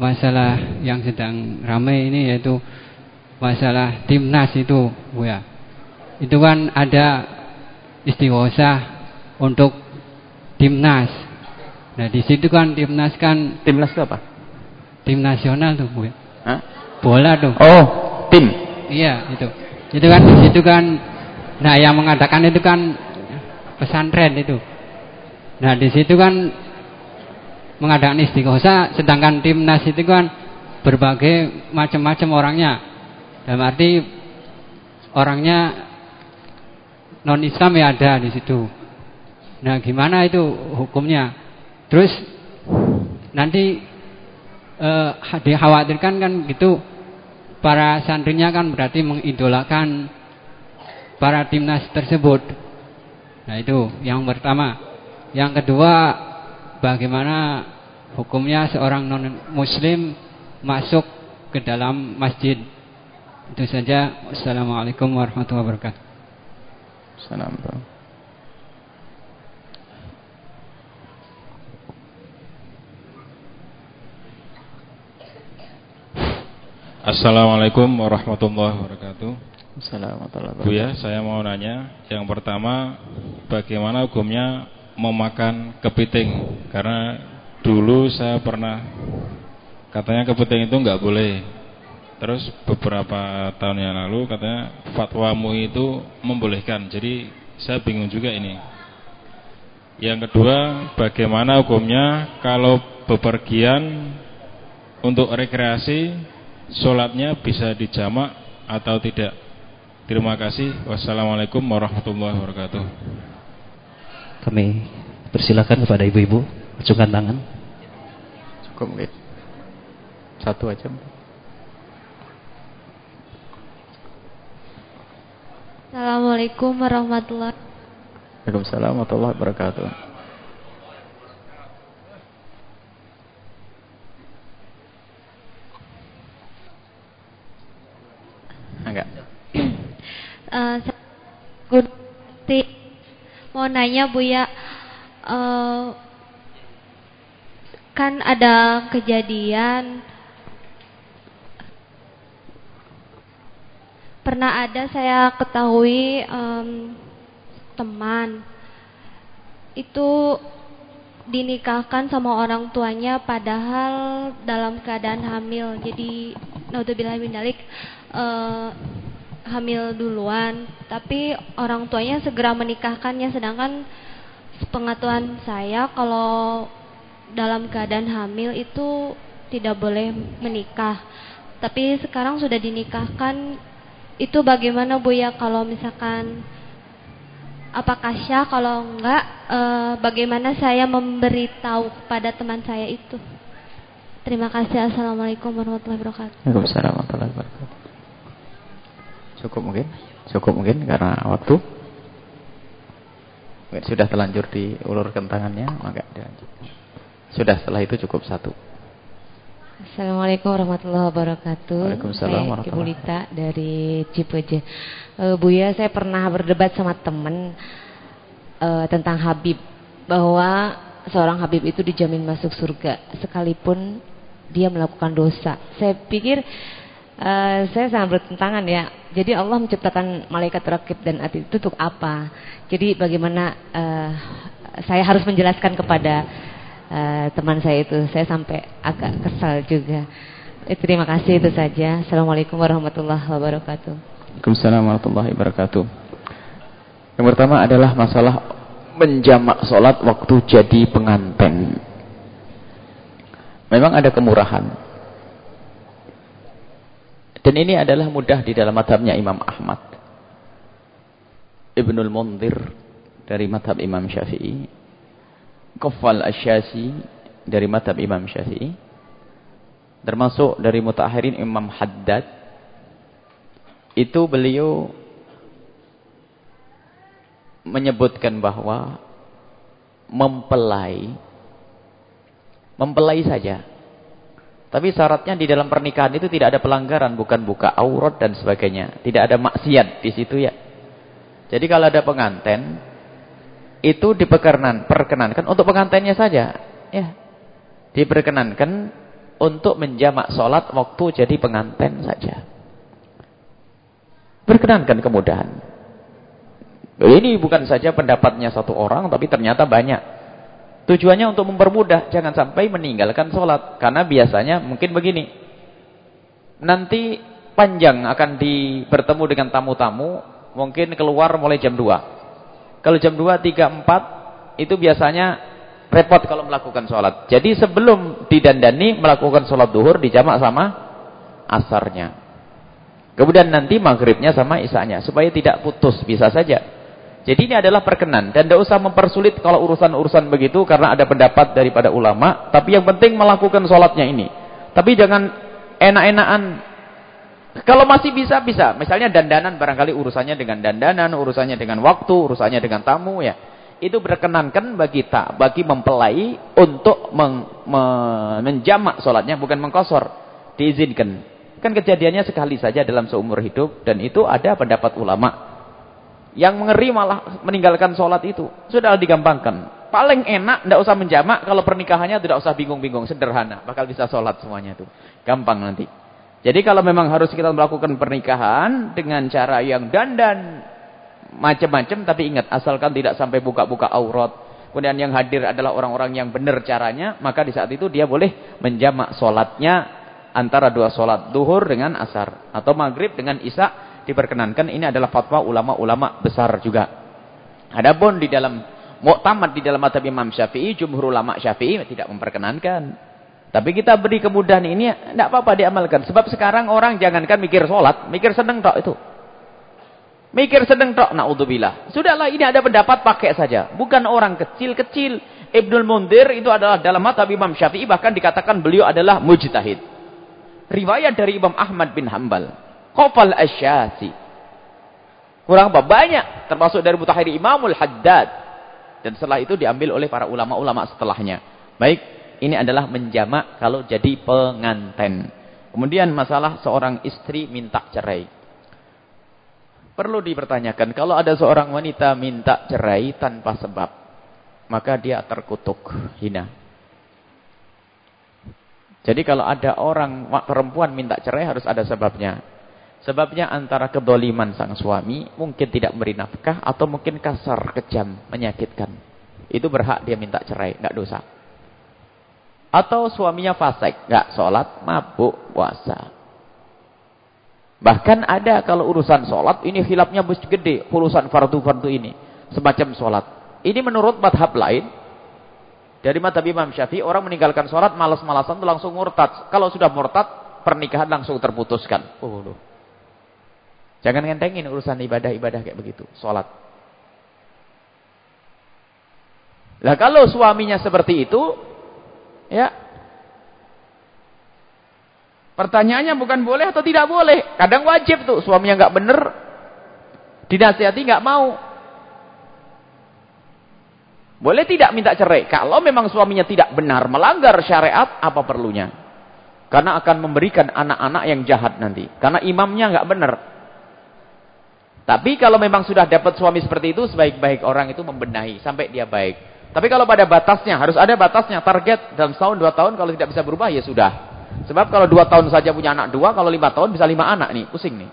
masalah yang sedang ramai ini yaitu masalah timnas itu, Bu ya. Itu kan ada istighosah untuk timnas. Nah, di situ kan timnas kan timnas itu apa? Tim nasional tuh, Bu ya. Hah? Bola tuh. Oh, tim. Iya, itu. Itu kan di situ kan nah yang mengatakan itu kan pesantren itu. Nah, di situ kan mengadakan istighosah sedangkan timnas itu kan berbagai macam-macam orangnya. Dalam arti orangnya non Islam ya ada di situ. Nah, gimana itu hukumnya? Terus nanti eh, dikhawatirkan kan gitu para santrinya kan berarti mengidolakan para timnas tersebut. Nah, itu yang pertama. Yang kedua, bagaimana hukumnya seorang non muslim masuk ke dalam masjid itu saja. Wassalamualaikum warahmatullahi wabarakatuh. Assalamualaikum. Assalamualaikum warahmatullahi wabarakatuh. Assalamualaikum. Bu ya, saya mau nanya. Yang pertama, bagaimana hukumnya memakan kepiting? Karena dulu saya pernah katanya kepiting itu nggak boleh Terus beberapa tahun yang lalu katanya fatwamu itu membolehkan. Jadi saya bingung juga ini. Yang kedua, bagaimana hukumnya kalau bepergian untuk rekreasi, sholatnya bisa dijamak atau tidak? Terima kasih. Wassalamualaikum warahmatullahi wabarakatuh. Kami persilakan kepada ibu-ibu, acungkan tangan. Cukup, Satu aja. Assalamualaikum warahmatullahi Waalaikumsalam warahmatullahi wabarakatuh. Enggak. Uh, mau nanya Bu ya uh, kan ada kejadian. Pernah ada saya ketahui um, teman. Itu dinikahkan sama orang tuanya padahal dalam keadaan hamil. Jadi naudzubillah dalik uh, hamil duluan tapi orang tuanya segera menikahkannya. Sedangkan pengetahuan saya kalau dalam keadaan hamil itu tidak boleh menikah. Tapi sekarang sudah dinikahkan itu bagaimana Bu ya kalau misalkan apakah syah? Kalau enggak e, bagaimana saya memberitahu kepada teman saya itu? Terima kasih. Assalamualaikum warahmatullahi warahmatullahi wabarakatuh cukup mungkin cukup mungkin karena waktu mungkin sudah terlanjur diulurkan tangannya maka sudah setelah itu cukup satu Assalamualaikum warahmatullahi wabarakatuh. Waalaikumsalam Saya Ibu Lita dari Cipeje. Uh, ya, saya pernah berdebat sama teman uh, tentang Habib bahwa seorang Habib itu dijamin masuk surga sekalipun dia melakukan dosa. Saya pikir uh, saya sangat bertentangan ya. Jadi Allah menciptakan malaikat rakib dan atid itu untuk apa? Jadi bagaimana uh, saya harus menjelaskan kepada uh, teman saya itu. Saya sampai agak kesal juga. Eh, terima kasih itu saja. Assalamualaikum warahmatullahi wabarakatuh. Waalaikumsalam warahmatullahi wabarakatuh. Yang pertama adalah masalah menjamak sholat waktu jadi pengantin. Memang ada kemurahan. Dan ini adalah mudah di dalam madhabnya Imam Ahmad. Ibnul Mundir dari madhab Imam Syafi'i Kufal Asyasi dari madhab Imam Syafi'i. Termasuk dari mutakhirin Imam Haddad. Itu beliau menyebutkan bahwa mempelai mempelai saja. Tapi syaratnya di dalam pernikahan itu tidak ada pelanggaran, bukan buka aurat dan sebagainya. Tidak ada maksiat di situ ya. Jadi kalau ada pengantin itu diperkenan, perkenankan untuk pengantinnya saja, ya. Diperkenankan untuk menjamak sholat waktu jadi pengantin saja. Perkenankan kemudahan. Ini bukan saja pendapatnya satu orang, tapi ternyata banyak. Tujuannya untuk mempermudah, jangan sampai meninggalkan sholat. Karena biasanya mungkin begini. Nanti panjang akan di, bertemu dengan tamu-tamu, mungkin keluar mulai jam 2. Kalau jam 2, 3, 4, itu biasanya repot kalau melakukan sholat. Jadi sebelum didandani, melakukan sholat duhur, dijamak sama asarnya. Kemudian nanti maghribnya sama isanya. Supaya tidak putus, bisa saja. Jadi ini adalah perkenan dan tidak usah mempersulit kalau urusan-urusan begitu karena ada pendapat daripada ulama. Tapi yang penting melakukan sholatnya ini. Tapi jangan enak-enakan. Kalau masih bisa bisa. Misalnya dandanan barangkali urusannya dengan dandanan, urusannya dengan waktu, urusannya dengan tamu ya. Itu berkenankan bagi tak, bagi mempelai untuk meng, me, menjamak sholatnya bukan mengkosor. Diizinkan. Kan kejadiannya sekali saja dalam seumur hidup dan itu ada pendapat ulama yang mengeri malah meninggalkan sholat itu. Sudah digampangkan. Paling enak, tidak usah menjamak. Kalau pernikahannya tidak usah bingung-bingung. Sederhana. Bakal bisa sholat semuanya itu. Gampang nanti. Jadi kalau memang harus kita melakukan pernikahan dengan cara yang dandan macam-macam. Tapi ingat, asalkan tidak sampai buka-buka aurat. Kemudian yang hadir adalah orang-orang yang benar caranya. Maka di saat itu dia boleh menjamak sholatnya antara dua sholat. Duhur dengan asar. Atau maghrib dengan isya' diperkenankan ini adalah fatwa ulama-ulama besar juga. Adapun di dalam muktamad di dalam mata Imam Syafi'i, jumhur ulama Syafi'i tidak memperkenankan. Tapi kita beri kemudahan ini tidak apa-apa diamalkan. Sebab sekarang orang jangankan mikir sholat, mikir seneng tok itu. Mikir seneng tok, naudzubillah. Sudahlah ini ada pendapat pakai saja. Bukan orang kecil-kecil. Ibnul Mundir itu adalah dalam mata Imam Syafi'i bahkan dikatakan beliau adalah mujtahid. Riwayat dari Imam Ahmad bin Hambal. Qafal asyasi. Kurang apa? Banyak. Termasuk dari mutakhiri Imamul Haddad. Dan setelah itu diambil oleh para ulama-ulama setelahnya. Baik, ini adalah menjamak kalau jadi pengantin. Kemudian masalah seorang istri minta cerai. Perlu dipertanyakan, kalau ada seorang wanita minta cerai tanpa sebab, maka dia terkutuk, hina. Jadi kalau ada orang perempuan minta cerai harus ada sebabnya. Sebabnya antara kedoliman sang suami mungkin tidak memberi nafkah atau mungkin kasar, kejam, menyakitkan. Itu berhak dia minta cerai, nggak dosa. Atau suaminya fasik, nggak sholat, mabuk, puasa. Bahkan ada kalau urusan sholat, ini hilapnya gede, urusan fardu-fardu ini. Semacam sholat. Ini menurut madhab lain, dari madhab Imam Syafi'i, orang meninggalkan sholat, malas-malasan itu langsung murtad. Kalau sudah murtad, pernikahan langsung terputuskan. Oh. Jangan ngentengin urusan ibadah-ibadah kayak begitu. Sholat. Lah kalau suaminya seperti itu, ya. Pertanyaannya bukan boleh atau tidak boleh. Kadang wajib tuh. Suaminya nggak bener, dinasihati nggak mau. Boleh tidak minta cerai? Kalau memang suaminya tidak benar, melanggar syariat, apa perlunya? Karena akan memberikan anak-anak yang jahat nanti. Karena imamnya nggak benar. Tapi kalau memang sudah dapat suami seperti itu, sebaik-baik orang itu membenahi sampai dia baik. Tapi kalau pada batasnya, harus ada batasnya. Target dalam setahun, dua tahun, kalau tidak bisa berubah, ya sudah. Sebab kalau dua tahun saja punya anak dua, kalau lima tahun bisa lima anak nih, pusing nih.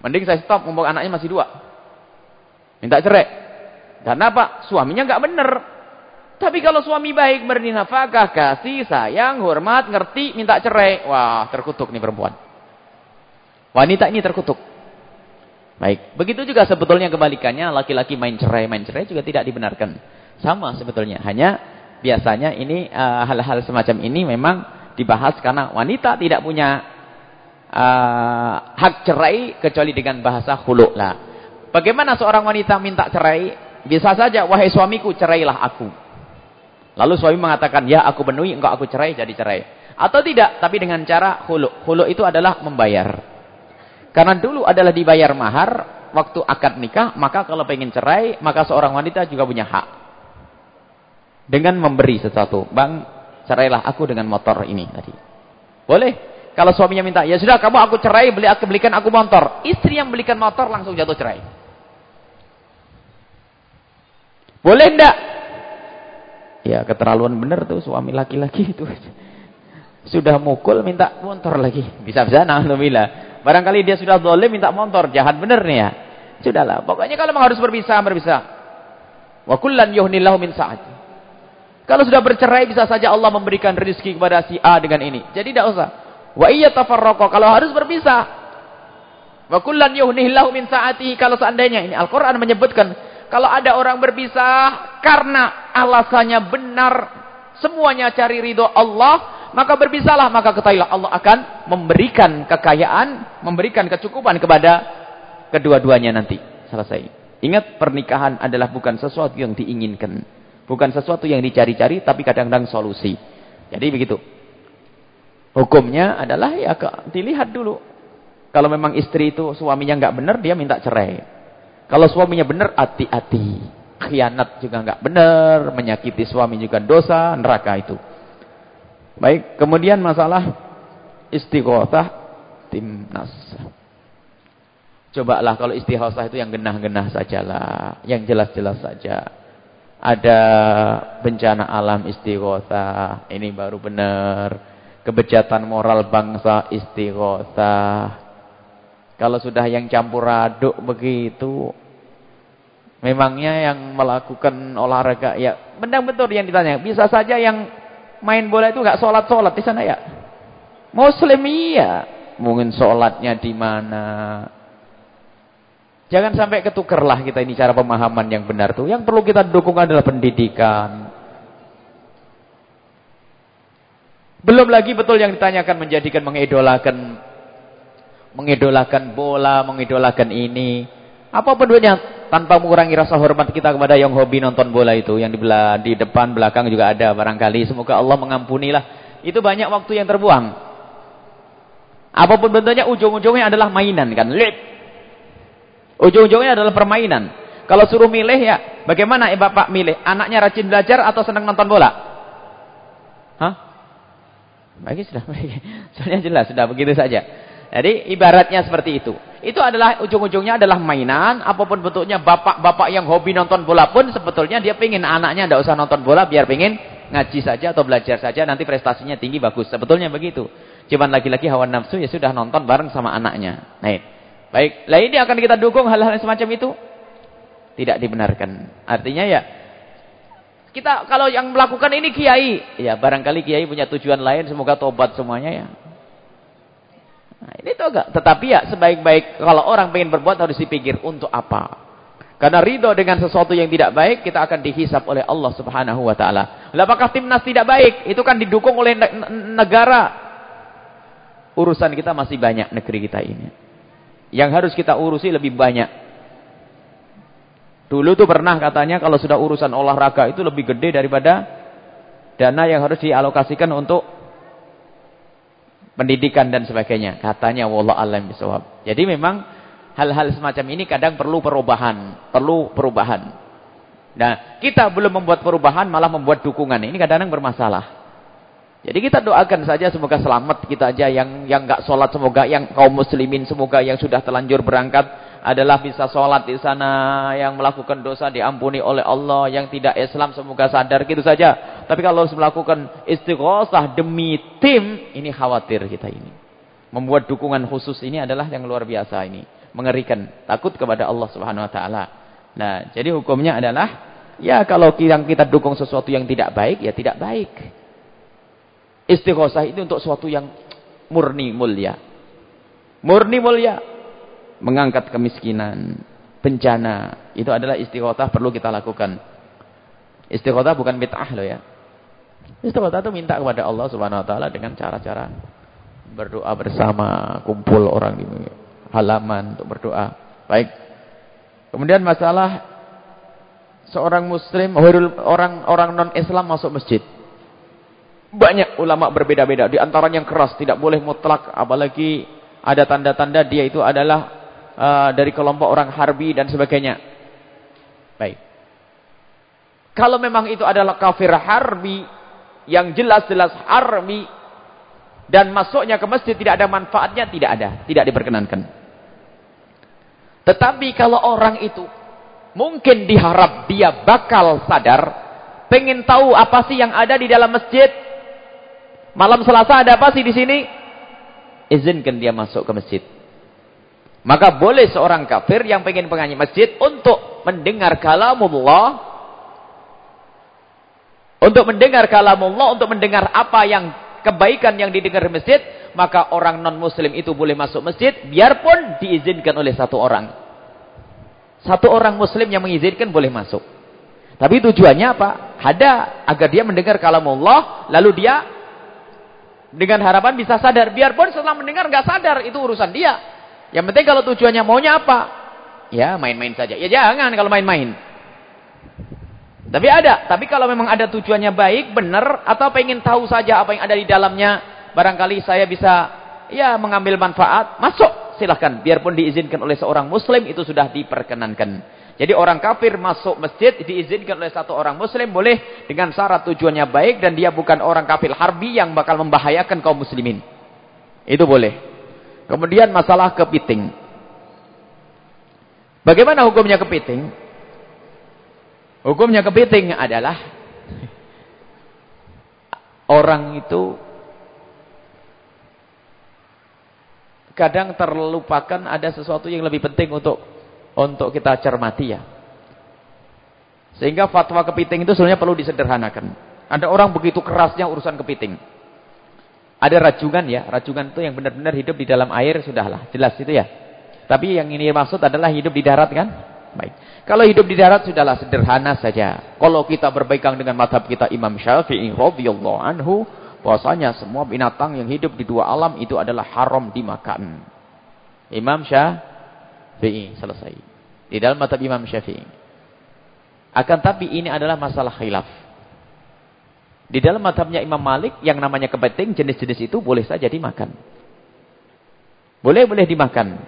Mending saya stop, mumpung anaknya masih dua. Minta cerai. Karena apa? Suaminya nggak bener. Tapi kalau suami baik, beri nafkah, kasih, sayang, hormat, ngerti, minta cerai. Wah, terkutuk nih perempuan. Wanita ini terkutuk. Baik, begitu juga sebetulnya kebalikannya laki-laki main cerai, main cerai juga tidak dibenarkan. Sama sebetulnya, hanya biasanya ini eh, hal-hal uh, semacam ini memang dibahas karena wanita tidak punya uh, hak cerai kecuali dengan bahasa hulu lah. Bagaimana seorang wanita minta cerai? Bisa saja, wahai suamiku cerailah aku. Lalu suami mengatakan, ya aku penuhi, engkau aku cerai, jadi cerai. Atau tidak, tapi dengan cara hulu. Hulu itu adalah membayar. Karena dulu adalah dibayar mahar, waktu akad nikah, maka kalau pengen cerai, maka seorang wanita juga punya hak. Dengan memberi sesuatu. Bang, cerailah aku dengan motor ini tadi. Boleh. Kalau suaminya minta, ya sudah kamu aku cerai, beli aku belikan aku motor. Istri yang belikan motor langsung jatuh cerai. Boleh enggak? Ya keterlaluan benar tuh suami laki-laki itu. Sudah mukul minta motor lagi. Bisa-bisa alhamdulillah. Barangkali dia sudah boleh minta motor, jahat benar nih ya. Sudahlah, pokoknya kalau memang harus berpisah, berpisah. Wa kullan yuhnillahu min sa'ati. Kalau sudah bercerai bisa saja Allah memberikan rezeki kepada si A dengan ini. Jadi tidak usah. Wa iya tafarraqa kalau harus berpisah. Wa kullan yuhnillahu min sa'ati kalau seandainya ini Al-Qur'an menyebutkan kalau ada orang berpisah karena alasannya benar semuanya cari ridho Allah, maka berpisahlah maka ketahuilah Allah akan memberikan kekayaan, memberikan kecukupan kepada kedua-duanya nanti. Selesai. Ingat pernikahan adalah bukan sesuatu yang diinginkan. Bukan sesuatu yang dicari-cari tapi kadang-kadang solusi. Jadi begitu. Hukumnya adalah ya dilihat dulu. Kalau memang istri itu suaminya nggak benar dia minta cerai. Kalau suaminya benar hati-hati. Khianat juga nggak benar, menyakiti suami juga dosa, neraka itu. Baik, kemudian masalah istighosah timnas. Cobalah kalau istighosah itu yang genah-genah sajalah, yang jelas-jelas saja. Ada bencana alam istighosah, ini baru benar. Kebejatan moral bangsa istighosah. Kalau sudah yang campur aduk begitu, memangnya yang melakukan olahraga ya benar betul yang ditanya. Bisa saja yang main bola itu nggak sholat-sholat di sana ya. Muslim iya, mungkin sholatnya di mana, Jangan sampai ketukerlah kita ini cara pemahaman yang benar tuh. Yang perlu kita dukung adalah pendidikan. Belum lagi betul yang ditanyakan menjadikan mengidolakan mengidolakan bola, mengidolakan ini. Apa bentuknya tanpa mengurangi rasa hormat kita kepada yang hobi nonton bola itu yang di, di depan belakang juga ada barangkali. Semoga Allah mengampunilah. Itu banyak waktu yang terbuang. Apa pun bentuknya ujung-ujungnya adalah mainan kan. Ujung-ujungnya adalah permainan. Kalau suruh milih ya, bagaimana ya Bapak milih? Anaknya rajin belajar atau senang nonton bola? Hah? Baik sudah, baik. Soalnya jelas sudah begitu saja. Jadi ibaratnya seperti itu. Itu adalah ujung-ujungnya adalah mainan, apa pun bentuknya bapak-bapak yang hobi nonton bola pun sebetulnya dia pengen anaknya tidak usah nonton bola biar pengen ngaji saja atau belajar saja nanti prestasinya tinggi bagus. Sebetulnya begitu. Cuman laki-laki hawa nafsu ya sudah nonton bareng sama anaknya. Nah, Baik, lah ini akan kita dukung hal-hal semacam itu? Tidak dibenarkan. Artinya ya, kita kalau yang melakukan ini kiai, ya barangkali kiai punya tujuan lain, semoga tobat semuanya ya. Nah, ini tuh enggak. Tetapi ya sebaik-baik kalau orang pengen berbuat harus dipikir untuk apa. Karena ridho dengan sesuatu yang tidak baik, kita akan dihisap oleh Allah subhanahu wa ta'ala. Apakah timnas tidak baik? Itu kan didukung oleh negara. Urusan kita masih banyak negeri kita ini. Yang harus kita urusi lebih banyak. Dulu tuh pernah katanya kalau sudah urusan olahraga itu lebih gede daripada dana yang harus dialokasikan untuk pendidikan dan sebagainya. Katanya wallah alam bisawab. Jadi memang hal-hal semacam ini kadang perlu perubahan, perlu perubahan. Nah, kita belum membuat perubahan malah membuat dukungan. Ini kadang-kadang bermasalah. Jadi kita doakan saja semoga selamat kita aja yang yang enggak sholat semoga yang kaum muslimin semoga yang sudah terlanjur berangkat adalah bisa sholat di sana yang melakukan dosa diampuni oleh Allah yang tidak Islam semoga sadar gitu saja. Tapi kalau harus melakukan istighosah demi tim ini khawatir kita ini. Membuat dukungan khusus ini adalah yang luar biasa ini. Mengerikan. Takut kepada Allah subhanahu wa ta'ala. Nah jadi hukumnya adalah ya kalau yang kita dukung sesuatu yang tidak baik ya tidak baik. Istighosah itu untuk sesuatu yang murni mulia. Murni mulia. Mengangkat kemiskinan, bencana. Itu adalah istighosah perlu kita lakukan. Istighosah bukan bid'ah loh ya. Istighosah itu minta kepada Allah Subhanahu wa taala dengan cara-cara berdoa bersama, kumpul orang di halaman untuk berdoa. Baik. Kemudian masalah seorang muslim, orang orang non-Islam masuk masjid. Banyak ulama berbeda-beda. Di antaranya yang keras, tidak boleh mutlak. Apalagi ada tanda-tanda dia itu adalah uh, dari kelompok orang harbi dan sebagainya. Baik. Kalau memang itu adalah kafir harbi, yang jelas-jelas harbi, dan masuknya ke masjid tidak ada manfaatnya, tidak ada. Tidak diperkenankan. Tetapi kalau orang itu Mungkin diharap dia bakal sadar. Pengen tahu apa sih yang ada di dalam masjid. Malam selasa ada apa sih di sini? Izinkan dia masuk ke masjid. Maka boleh seorang kafir yang pengen penganyi masjid untuk mendengar kalamullah. Untuk mendengar kalamullah, untuk mendengar apa yang kebaikan yang didengar di masjid. Maka orang non-muslim itu boleh masuk masjid. Biarpun diizinkan oleh satu orang. Satu orang muslim yang mengizinkan boleh masuk. Tapi tujuannya apa? Ada agar dia mendengar kalamullah lalu dia dengan harapan bisa sadar. Biarpun setelah mendengar nggak sadar itu urusan dia. Yang penting kalau tujuannya maunya apa? Ya main-main saja. Ya jangan kalau main-main. Tapi ada. Tapi kalau memang ada tujuannya baik, benar atau pengen tahu saja apa yang ada di dalamnya, barangkali saya bisa ya mengambil manfaat, masuk silahkan. Biarpun diizinkan oleh seorang muslim, itu sudah diperkenankan. Jadi orang kafir masuk masjid, diizinkan oleh satu orang muslim, boleh dengan syarat tujuannya baik, dan dia bukan orang kafir harbi yang bakal membahayakan kaum muslimin. Itu boleh. Kemudian masalah kepiting. Bagaimana hukumnya kepiting? Hukumnya kepiting adalah orang itu kadang terlupakan ada sesuatu yang lebih penting untuk untuk kita cermati ya. Sehingga fatwa kepiting itu sebenarnya perlu disederhanakan. Ada orang begitu kerasnya urusan kepiting. Ada rajungan ya, rajungan itu yang benar-benar hidup di dalam air sudahlah, jelas itu ya. Tapi yang ini maksud adalah hidup di darat kan? Baik. Kalau hidup di darat sudahlah sederhana saja. Kalau kita berbaikan dengan madhab kita Imam Syafi'i radhiyallahu anhu, Bahwasanya semua binatang yang hidup di dua alam itu adalah haram dimakan. Imam Syafi'i selesai. Di dalam mata Imam Syafi'i. Akan tapi ini adalah masalah khilaf. Di dalam madhabnya Imam Malik yang namanya kepiting jenis-jenis itu boleh saja dimakan. Boleh-boleh dimakan.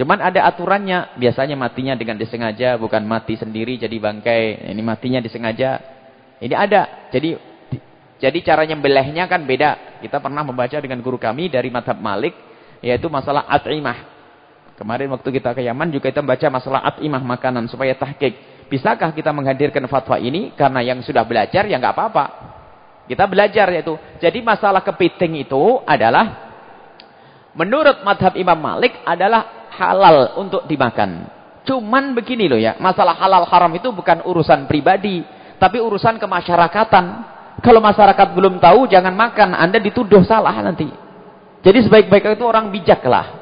Cuman ada aturannya. Biasanya matinya dengan disengaja. Bukan mati sendiri jadi bangkai. Ini matinya disengaja. Ini ada. Jadi jadi cara nyembelihnya kan beda. Kita pernah membaca dengan guru kami dari madhab Malik. Yaitu masalah at'imah. Kemarin waktu kita ke Yaman juga kita membaca masalah at'imah makanan. Supaya tahkik. Bisakah kita menghadirkan fatwa ini? Karena yang sudah belajar ya nggak apa-apa. Kita belajar yaitu. Jadi masalah kepiting itu adalah. Menurut madhab Imam Malik adalah halal untuk dimakan. Cuman begini loh ya. Masalah halal haram itu bukan urusan pribadi. Tapi urusan kemasyarakatan. Kalau masyarakat belum tahu, jangan makan. Anda dituduh salah nanti. Jadi sebaik-baiknya itu orang bijaklah.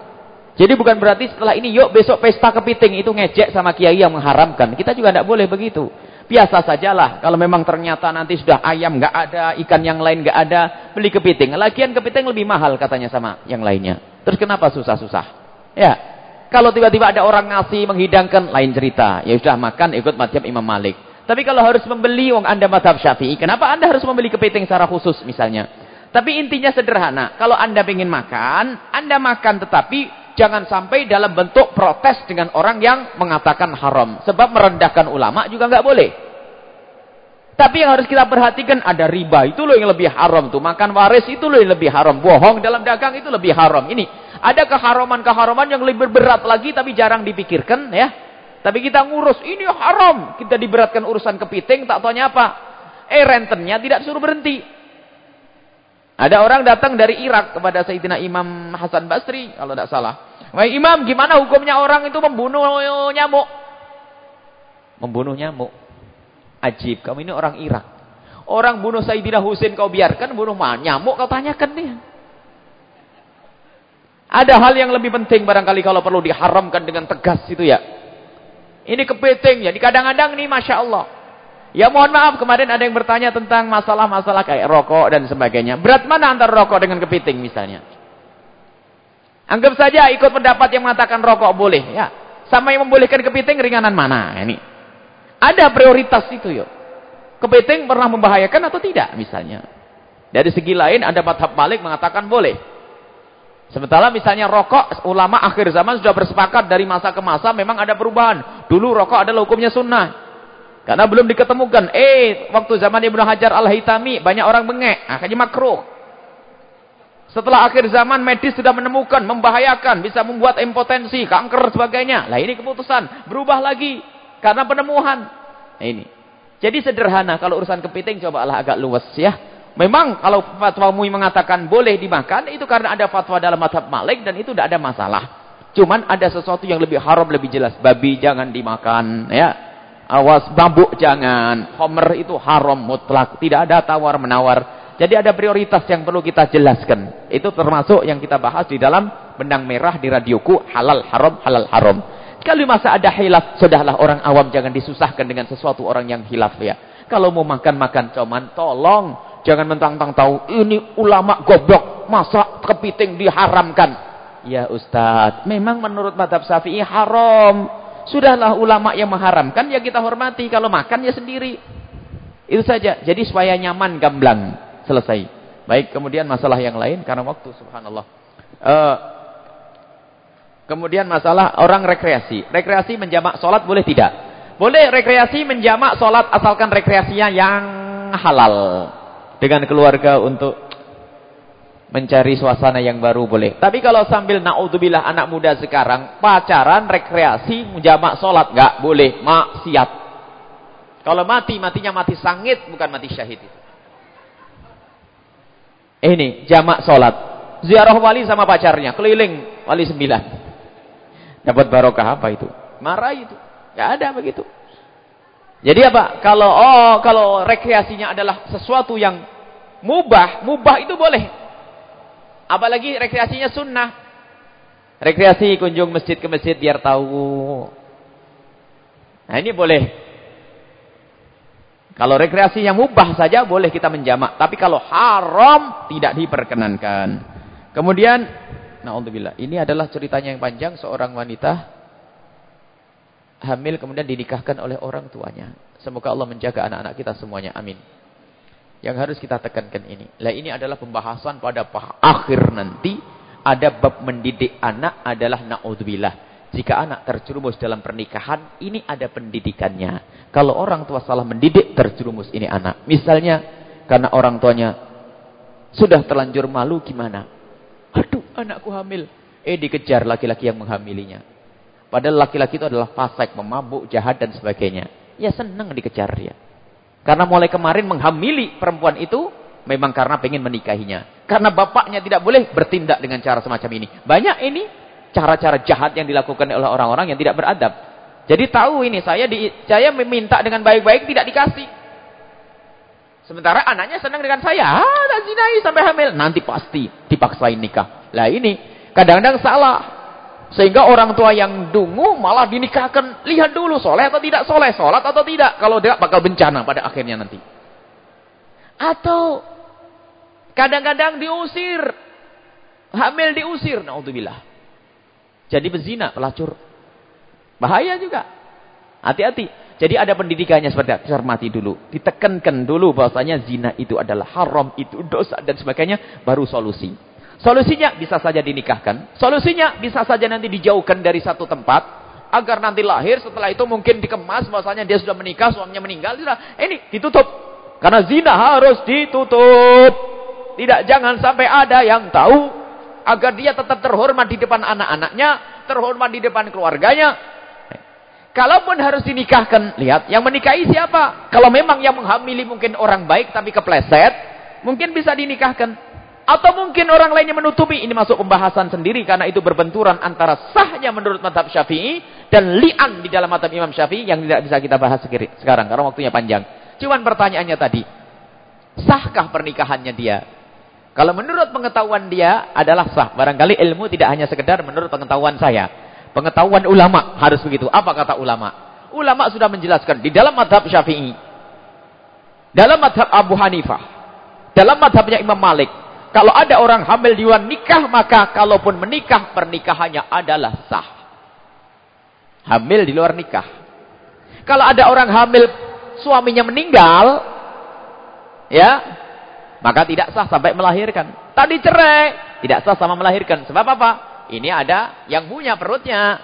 Jadi bukan berarti setelah ini, yuk besok pesta kepiting. Itu ngejek sama kiai yang mengharamkan. Kita juga tidak boleh begitu. Biasa sajalah. Kalau memang ternyata nanti sudah ayam nggak ada, ikan yang lain nggak ada, beli kepiting. Lagian kepiting lebih mahal katanya sama yang lainnya. Terus kenapa susah-susah? Ya. Kalau tiba-tiba ada orang ngasih menghidangkan, lain cerita. Ya sudah makan ikut madhab Imam Malik. Tapi kalau harus membeli, wong Anda madhab syafi'i, kenapa Anda harus membeli kepiting secara khusus misalnya? Tapi intinya sederhana. Kalau Anda ingin makan, Anda makan tetapi jangan sampai dalam bentuk protes dengan orang yang mengatakan haram. Sebab merendahkan ulama juga nggak boleh. Tapi yang harus kita perhatikan ada riba. Itu loh yang lebih haram tuh. Makan waris itu loh yang lebih haram. Bohong dalam dagang itu lebih haram. Ini ada keharaman-keharaman yang lebih berat lagi tapi jarang dipikirkan ya. Tapi kita ngurus, ini haram. Kita diberatkan urusan kepiting, tak tanya apa. Eh rentennya tidak suruh berhenti. Ada orang datang dari Irak kepada Sayyidina Imam Hasan Basri, kalau tidak salah. Wah Imam, gimana hukumnya orang itu membunuh nyamuk? Membunuh nyamuk. Ajib, kamu ini orang Irak. Orang bunuh Sayyidina Husain kau biarkan, bunuh nyamuk kau tanyakan dia. Ada hal yang lebih penting barangkali kalau perlu diharamkan dengan tegas itu ya. Ini kepiting. Jadi kadang-kadang nih Masya Allah. Ya mohon maaf kemarin ada yang bertanya tentang masalah-masalah kayak rokok dan sebagainya. Berat mana antara rokok dengan kepiting misalnya? Anggap saja ikut pendapat yang mengatakan rokok boleh. ya. Sama yang membolehkan kepiting ringanan mana? Ini. Ada prioritas itu yuk. Kepiting pernah membahayakan atau tidak misalnya. Dari segi lain ada madhab balik mengatakan boleh. Sementara misalnya rokok, ulama akhir zaman sudah bersepakat dari masa ke masa memang ada perubahan. Dulu rokok adalah hukumnya sunnah. Karena belum diketemukan. Eh, waktu zaman Ibnu Hajar Al-Hitami banyak orang bengek, akhirnya makruh. Setelah akhir zaman medis sudah menemukan, membahayakan, bisa membuat impotensi, kanker sebagainya. Lah ini keputusan, berubah lagi. Karena penemuan. Nah, ini. Jadi sederhana kalau urusan kepiting cobalah agak luas ya. Memang kalau fatwa MUI mengatakan boleh dimakan itu karena ada fatwa dalam madhab Malik dan itu tidak ada masalah. Cuman ada sesuatu yang lebih haram lebih jelas. Babi jangan dimakan ya. Awas bambu jangan. Homer itu haram mutlak. Tidak ada tawar menawar. Jadi ada prioritas yang perlu kita jelaskan. Itu termasuk yang kita bahas di dalam benang merah di radioku halal haram halal haram. Kalau masa ada hilaf, sudahlah orang awam jangan disusahkan dengan sesuatu orang yang hilaf ya. Kalau mau makan-makan coman, tolong jangan mentang-mentang tahu ini ulama goblok, masa kepiting diharamkan. Ya Ustaz, memang menurut madhab syafi'i haram. Sudahlah ulama yang mengharamkan, ya kita hormati. Kalau makan ya sendiri. Itu saja. Jadi supaya nyaman, gamblang. Selesai. Baik, kemudian masalah yang lain. Karena waktu, subhanallah. Uh, kemudian masalah orang rekreasi. Rekreasi menjamak sholat boleh tidak? Boleh rekreasi menjamak sholat asalkan rekreasinya yang halal. Dengan keluarga untuk mencari suasana yang baru boleh. Tapi kalau sambil naudzubillah anak muda sekarang pacaran, rekreasi, jamak sholat nggak boleh, maksiat. Kalau mati matinya mati sangit bukan mati syahid itu. Ini jamak sholat, ziarah wali sama pacarnya, keliling wali sembilan. Dapat barokah apa itu? Marah itu, nggak ada begitu. Jadi apa? Kalau oh kalau rekreasinya adalah sesuatu yang mubah, mubah itu boleh. Apalagi rekreasinya sunnah. Rekreasi kunjung masjid ke masjid biar tahu. Nah ini boleh. Kalau rekreasi yang mubah saja boleh kita menjamak. Tapi kalau haram tidak diperkenankan. Kemudian, na'udzubillah. Ini adalah ceritanya yang panjang. Seorang wanita hamil kemudian dinikahkan oleh orang tuanya. Semoga Allah menjaga anak-anak kita semuanya. Amin. Yang harus kita tekankan ini. Lah ini adalah pembahasan pada akhir nanti. Ada bab mendidik anak adalah na'udzubillah. Jika anak terjerumus dalam pernikahan, ini ada pendidikannya. Kalau orang tua salah mendidik, terjerumus ini anak. Misalnya, karena orang tuanya sudah terlanjur malu, gimana? Aduh, anakku hamil. Eh, dikejar laki-laki yang menghamilinya. Padahal laki-laki itu adalah fasik, memabuk, jahat, dan sebagainya. Ya senang dikejar dia. Karena mulai kemarin menghamili perempuan itu memang karena pengen menikahinya. Karena bapaknya tidak boleh bertindak dengan cara semacam ini. Banyak ini cara-cara jahat yang dilakukan oleh orang-orang yang tidak beradab. Jadi tahu ini saya di, saya meminta dengan baik-baik tidak dikasih. Sementara anaknya senang dengan saya, ah, dan zinai sampai hamil, nanti pasti dipaksain nikah. Lah ini kadang-kadang salah. Sehingga orang tua yang dungu malah dinikahkan. Lihat dulu soleh atau tidak soleh. Sholat atau tidak. Kalau tidak bakal bencana pada akhirnya nanti. Atau kadang-kadang diusir. Hamil diusir. Na'udzubillah. Jadi bezina, pelacur. Bahaya juga. Hati-hati. Jadi ada pendidikannya seperti itu. Cermati dulu. Ditekankan dulu bahwasanya zina itu adalah haram. Itu dosa dan sebagainya. Baru solusi. Solusinya bisa saja dinikahkan. Solusinya bisa saja nanti dijauhkan dari satu tempat. Agar nanti lahir setelah itu mungkin dikemas. Bahwasanya dia sudah menikah, suaminya meninggal. Sudah, ini ditutup. Karena zina harus ditutup. Tidak jangan sampai ada yang tahu. Agar dia tetap terhormat di depan anak-anaknya. Terhormat di depan keluarganya. Kalaupun harus dinikahkan, lihat yang menikahi siapa? Kalau memang yang menghamili mungkin orang baik tapi kepleset, mungkin bisa dinikahkan. Atau mungkin orang lainnya menutupi. Ini masuk pembahasan sendiri karena itu berbenturan antara sahnya menurut madhab syafi'i dan li'an di dalam madhab imam syafi'i yang tidak bisa kita bahas sekarang karena waktunya panjang. Cuman pertanyaannya tadi, sahkah pernikahannya dia? Kalau menurut pengetahuan dia adalah sah. Barangkali ilmu tidak hanya sekedar menurut pengetahuan saya. Pengetahuan ulama harus begitu. Apa kata ulama? Ulama sudah menjelaskan di dalam madhab syafi'i. Dalam madhab Abu Hanifah. Dalam madhabnya Imam Malik kalau ada orang hamil di luar nikah, maka kalaupun menikah, pernikahannya adalah sah. Hamil di luar nikah. Kalau ada orang hamil, suaminya meninggal, ya, maka tidak sah sampai melahirkan. Tadi cerai, tidak sah sama melahirkan. Sebab apa? Ini ada yang punya perutnya.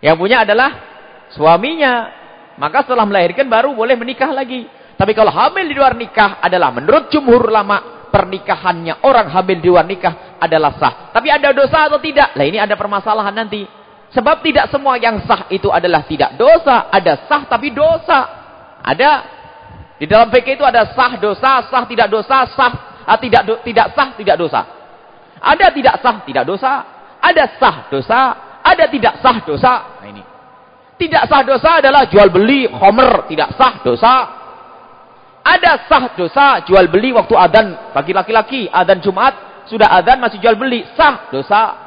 Yang punya adalah suaminya. Maka setelah melahirkan baru boleh menikah lagi. Tapi kalau hamil di luar nikah adalah menurut jumhur ulama pernikahannya orang hamil di luar nikah adalah sah. Tapi ada dosa atau tidak? Lah ini ada permasalahan nanti. Sebab tidak semua yang sah itu adalah tidak dosa. Ada sah tapi dosa. Ada. Di dalam fikih itu ada sah dosa, sah tidak dosa, sah ah, tidak do, tidak sah tidak dosa. Ada tidak sah tidak dosa. Ada sah dosa. Ada tidak sah dosa. Nah ini. Tidak sah dosa adalah jual beli homer. Tidak sah dosa. Ada sah dosa jual beli waktu adan bagi laki-laki. Adan Jumat. Sudah adan masih jual beli. Sah dosa.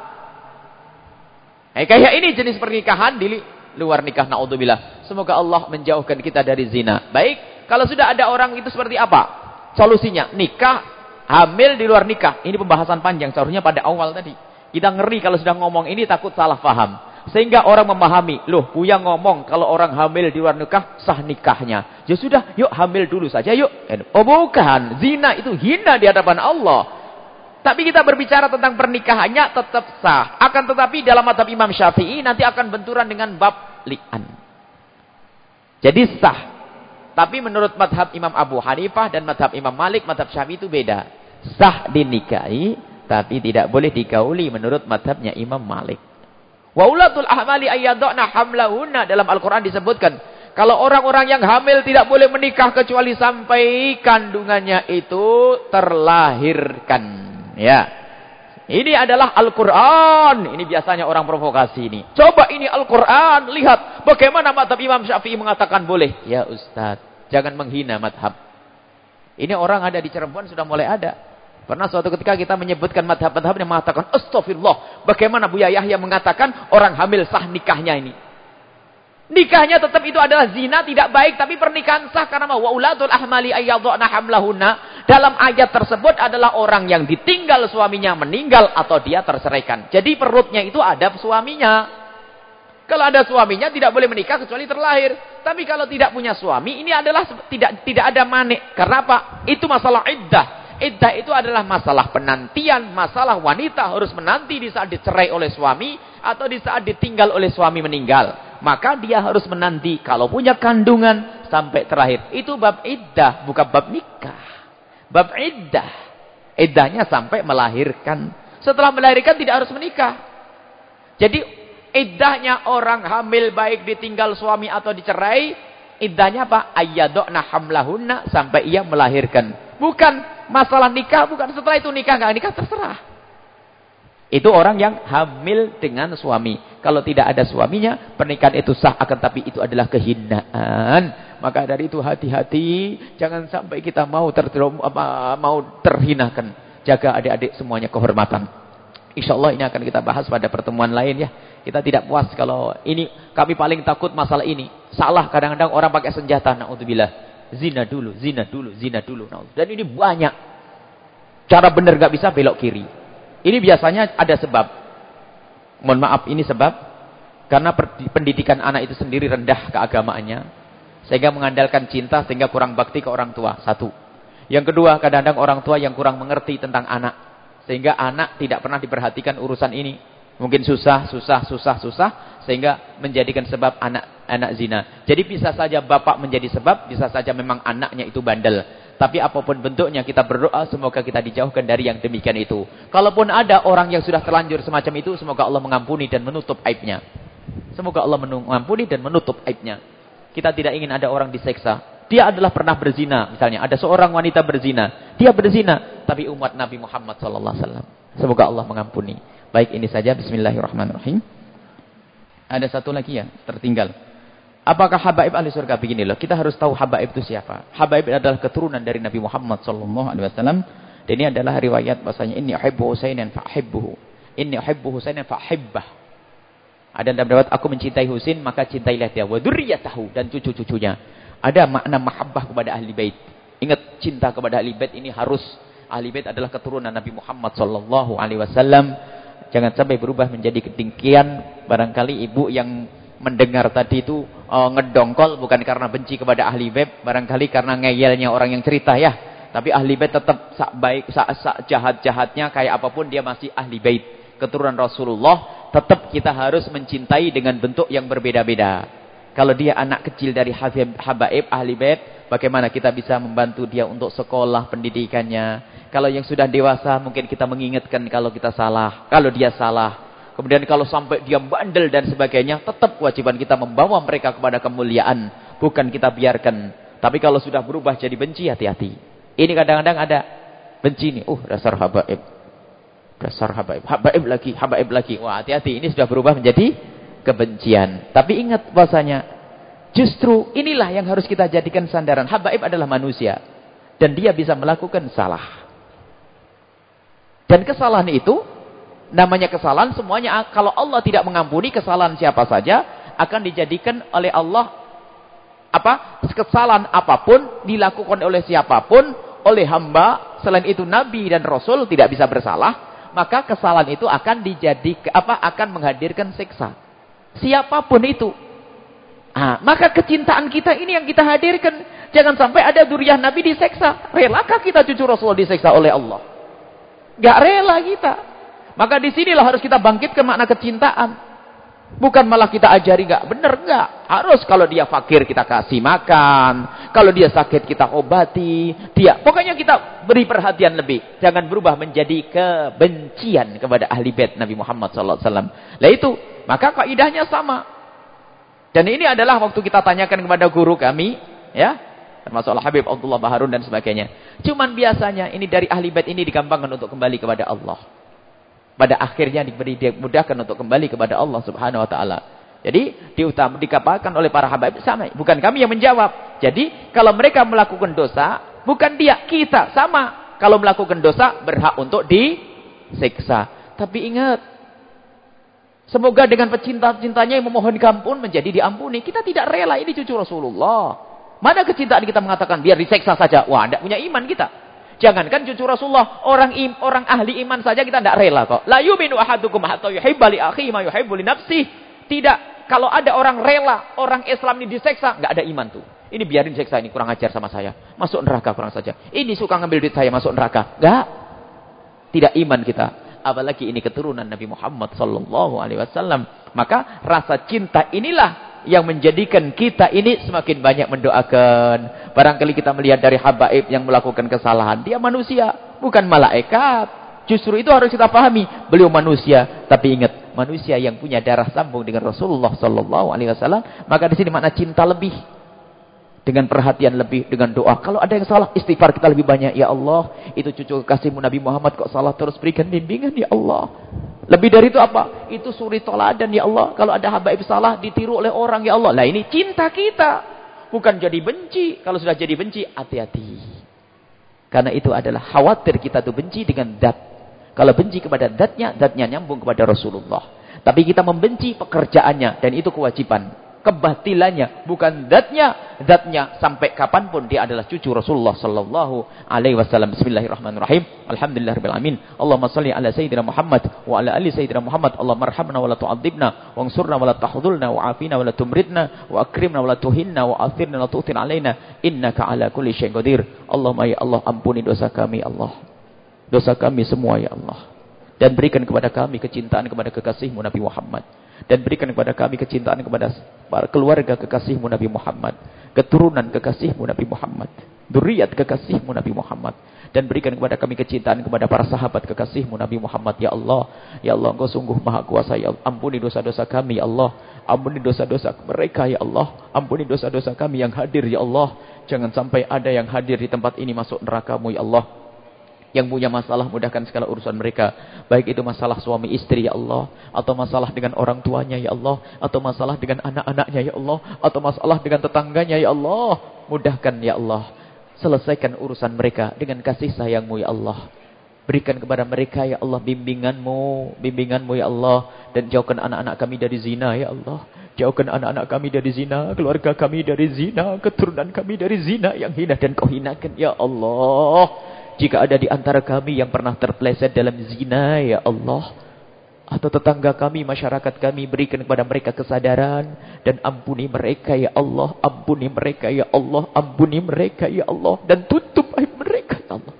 Eh, kayak ini jenis pernikahan di luar nikah naudzubillah. Semoga Allah menjauhkan kita dari zina. Baik, kalau sudah ada orang itu seperti apa? Solusinya nikah, hamil di luar nikah. Ini pembahasan panjang seharusnya pada awal tadi. Kita ngeri kalau sudah ngomong ini takut salah paham. Sehingga orang memahami, loh Buya ngomong kalau orang hamil di luar nikah sah nikahnya. Ya sudah, yuk hamil dulu saja yuk. Oh bukan, zina itu hina di hadapan Allah. Tapi kita berbicara tentang pernikahannya tetap sah. Akan tetapi dalam madhab Imam Syafi'i nanti akan benturan dengan bab li'an. Jadi sah. Tapi menurut madhab Imam Abu Hanifah dan madhab Imam Malik, madhab Syafi'i itu beda. Sah dinikahi, tapi tidak boleh digauli menurut madhabnya Imam Malik. Wa ulatul ahmali ayyadna hamlahunna dalam Al-Quran disebutkan. Kalau orang-orang yang hamil tidak boleh menikah kecuali sampai kandungannya itu terlahirkan. Ya. Ini adalah Al-Quran. Ini biasanya orang provokasi ini. Coba ini Al-Quran. Lihat bagaimana madhab Imam Syafi'i mengatakan boleh. Ya Ustaz. Jangan menghina madhab. Ini orang ada di Cirebon sudah mulai ada. Pernah suatu ketika kita menyebutkan madhab-madhab yang mengatakan. Astagfirullah. Bagaimana Buya Yahya mengatakan orang hamil sah nikahnya ini. Nikahnya tetap itu adalah zina, tidak baik. Tapi pernikahan sah karena wa ulatul ahmali ayyadhna hamlahunna. Dalam ayat tersebut adalah orang yang ditinggal suaminya meninggal atau dia terceraikan. Jadi perutnya itu ada suaminya. Kalau ada suaminya tidak boleh menikah kecuali terlahir. Tapi kalau tidak punya suami ini adalah tidak tidak ada manik. Karena apa? Itu masalah iddah. Iddah itu adalah masalah penantian, masalah wanita harus menanti di saat dicerai oleh suami atau di saat ditinggal oleh suami meninggal maka dia harus menanti kalau punya kandungan sampai terakhir. Itu bab iddah, bukan bab nikah. Bab iddah. Iddahnya sampai melahirkan. Setelah melahirkan tidak harus menikah. Jadi iddahnya orang hamil baik ditinggal suami atau dicerai, iddahnya apa? Ayyadokna hamlahunna sampai ia melahirkan. Bukan masalah nikah, bukan setelah itu nikah nggak nikah terserah. Itu orang yang hamil dengan suami. Kalau tidak ada suaminya, pernikahan itu sah. Akan tapi itu adalah kehinaan. Maka dari itu hati-hati. Jangan sampai kita mau, ter mau terhinakan. Jaga adik-adik semuanya kehormatan. Insya Allah ini akan kita bahas pada pertemuan lain ya. Kita tidak puas kalau ini. Kami paling takut masalah ini. Salah kadang-kadang orang pakai senjata. Na'udzubillah. Zina dulu, zina dulu, zina dulu. Dan ini banyak. Cara benar gak bisa belok kiri. Ini biasanya ada sebab. Mohon maaf, ini sebab. Karena pendidikan anak itu sendiri rendah keagamaannya. Sehingga mengandalkan cinta sehingga kurang bakti ke orang tua. Satu. Yang kedua, kadang-kadang orang tua yang kurang mengerti tentang anak. Sehingga anak tidak pernah diperhatikan urusan ini. Mungkin susah, susah, susah, susah. Sehingga menjadikan sebab anak-anak zina. Jadi bisa saja bapak menjadi sebab, bisa saja memang anaknya itu bandel. Tapi apa pun bentuknya kita berdoa semoga kita dijauhkan dari yang demikian itu. Kalaupun ada orang yang sudah terlanjur semacam itu, semoga Allah mengampuni dan menutup aibnya. Semoga Allah mengampuni dan menutup aibnya. Kita tidak ingin ada orang diseksa. Dia adalah pernah berzina, misalnya ada seorang wanita berzina, dia berzina, tapi umat Nabi Muhammad wasallam. Semoga Allah mengampuni. Baik ini saja bismillahirrahmanirrahim. Ada satu lagi ya, tertinggal. Apakah habaib ahli surga? Begini loh, kita harus tahu habaib itu siapa. Habaib adalah keturunan dari Nabi Muhammad sallallahu alaihi wasallam. Ini adalah riwayat bahasanya inni uhibbu Husainan fa'hibbuhu. Inni uhibbu Husainan fa'hibbah. Ada dalam riwayat aku mencintai Husain maka cintailah dia wa dzurriyyatahu dan cucu-cucunya. Ada makna mahabbah kepada ahli bait. Ingat cinta kepada ahli bait ini harus ahli bait adalah keturunan Nabi Muhammad sallallahu alaihi wasallam. Jangan sampai berubah menjadi kedengkian barangkali ibu yang mendengar tadi itu uh, ngedongkol bukan karena benci kepada ahli bait, barangkali karena ngeyelnya orang yang cerita ya. Tapi ahli bait tetap sak baik, sak, sak jahat-jahatnya kayak apa pun dia masih ahli bait. Keturunan Rasulullah tetap kita harus mencintai dengan bentuk yang berbeda-beda. Kalau dia anak kecil dari habaib ahli bait, bagaimana kita bisa membantu dia untuk sekolah pendidikannya. Kalau yang sudah dewasa mungkin kita mengingatkan kalau kita salah, kalau dia salah. Kemudian kalau sampai dia bandel dan sebagainya, tetap kewajiban kita membawa mereka kepada kemuliaan. Bukan kita biarkan. Tapi kalau sudah berubah jadi benci, hati-hati. Ini kadang-kadang ada benci nih. Uh, dasar habaib. Dasar habaib. Habaib lagi, habaib lagi. Wah, hati-hati. Ini sudah berubah menjadi kebencian. Tapi ingat bahasanya, justru inilah yang harus kita jadikan sandaran. Habaib adalah manusia. Dan dia bisa melakukan salah. Dan kesalahan itu namanya kesalahan semuanya kalau Allah tidak mengampuni kesalahan siapa saja akan dijadikan oleh Allah apa? Kesalahan apa pun dilakukan oleh siapa pun oleh hamba selain itu nabi dan rasul tidak bisa bersalah maka kesalahan itu akan dijadikan apa? Akan menghadirkan siksa. Siapa pun itu. Nah, maka kecintaan kita ini yang kita hadirkan. Jangan sampai ada duriah nabi diseksa relakah kita cucu rasul diseksa oleh Allah? Gak rela kita. Maka di sinilah harus kita bangkitkan makna kecintaan. Bukan malah kita ajari gak benar gak. Harus kalau dia fakir kita kasih makan. Kalau dia sakit kita obati. Dia pokoknya kita beri perhatian lebih. Jangan berubah menjadi kebencian kepada ahli bait Nabi Muhammad SAW. Lah itu, maka kaidahnya sama. Dan ini adalah waktu kita tanyakan kepada guru kami, ya, termasuk Al Habib Abdullah Baharun dan sebagainya. Cuman biasanya ini dari ahli bait ini digampangkan untuk kembali kepada Allah. Pada akhirnya diberi dimudahkan untuk kembali kepada Allah Subhanahu wa taala. Jadi diutam dikapalkan oleh para habaib sama, bukan kami yang menjawab. Jadi kalau mereka melakukan dosa, bukan dia, kita sama. Kalau melakukan dosa berhak untuk disiksa. Tapi ingat, semoga dengan pecinta-cintanya yang memohon ampun menjadi diampuni. Kita tidak rela ini cucu Rasulullah. Mana kecintaan kita mengatakan biar diseksa saja? Wah, tidak punya iman kita. Jangankan cucu Rasulullah, orang im, orang ahli iman saja kita tidak rela kok. La yuminu ahadukum hatta yuhibba li akhihi ma yuhibbu li nafsihi. Tidak. Kalau ada orang rela, orang Islam ini diseksa, nggak ada iman tuh. Ini biarin seksa ini kurang ajar sama saya. Masuk neraka kurang saja. Ini suka ngambil duit saya masuk neraka. Enggak. Tidak iman kita. Apalagi ini keturunan Nabi Muhammad sallallahu alaihi wasallam. Maka rasa cinta inilah yang menjadikan kita ini semakin banyak mendoakan. Barangkali kita melihat dari habaib yang melakukan kesalahan. Dia manusia, bukan malaikat. Justru itu harus kita pahami. Beliau manusia, tapi ingat manusia yang punya darah sambung dengan Rasulullah Wasallam. Maka di sini makna cinta lebih dengan perhatian lebih, dengan doa. Kalau ada yang salah, istighfar kita lebih banyak. Ya Allah, itu cucu kekasihmu Nabi Muhammad kok salah terus berikan bimbingan ya Allah. Lebih dari itu apa? Itu suri toladan ya Allah. Kalau ada habaib salah, ditiru oleh orang ya Allah. Lah ini cinta kita. Bukan jadi benci. Kalau sudah jadi benci, hati-hati. Karena itu adalah khawatir kita tuh benci dengan dat. Kalau benci kepada datnya, datnya nyambung kepada Rasulullah. Tapi kita membenci pekerjaannya. Dan itu kewajiban kebatilannya, bukan zatnya. Zatnya sampai kapan pun dia adalah cucu Rasulullah sallallahu alaihi wasallam. Bismillahirrahmanirrahim. Alhamdulillahirabbil alamin. Allahumma shalli ala sayyidina Muhammad wa ala ali sayyidina Muhammad. Allahumma arhamna wa la tu'adzibna wa ansurna wa la tahdhulna wa afina wa la tumridna wa akrimna wa la tuhinna wa athirna la tu'thir alaina innaka ala kulli syai'in qadir. Allahumma ya Allah ampuni dosa kami Allah. Dosa kami semua ya Allah. Dan berikan kepada kami kecintaan kepada kekasihmu Nabi Muhammad dan berikan kepada kami kecintaan kepada para keluarga kekasihmu Nabi Muhammad, keturunan kekasihmu Nabi Muhammad, duriat kekasihmu Nabi Muhammad, dan berikan kepada kami kecintaan kepada para sahabat kekasihmu Nabi Muhammad. Ya Allah, Ya Allah, Engkau sungguh maha kuasa. Ya ampuni dosa-dosa kami, Ya Allah. Ampuni dosa-dosa mereka, Ya Allah. Ampuni dosa-dosa kami yang hadir, Ya Allah. Jangan sampai ada yang hadir di tempat ini masuk nerakamu, Ya Allah yang punya masalah mudahkan segala urusan mereka. Baik itu masalah suami istri ya Allah. Atau masalah dengan orang tuanya ya Allah. Atau masalah dengan anak-anaknya ya Allah. Atau masalah dengan tetangganya ya Allah. Mudahkan ya Allah. Selesaikan urusan mereka dengan kasih sayangmu ya Allah. Berikan kepada mereka ya Allah bimbinganmu. Bimbinganmu ya Allah. Dan jauhkan anak-anak kami dari zina ya Allah. Jauhkan anak-anak kami dari zina. Keluarga kami dari zina. Keturunan kami dari zina yang hina dan kau hinakan ya Allah. Jika ada di antara kami yang pernah terpleset dalam zina, ya Allah. Atau tetangga kami, masyarakat kami, berikan kepada mereka kesadaran. Dan ampuni mereka, ya Allah. Ampuni mereka, ya Allah. Ampuni mereka, ya Allah. Dan tutup aib mereka, ya Allah.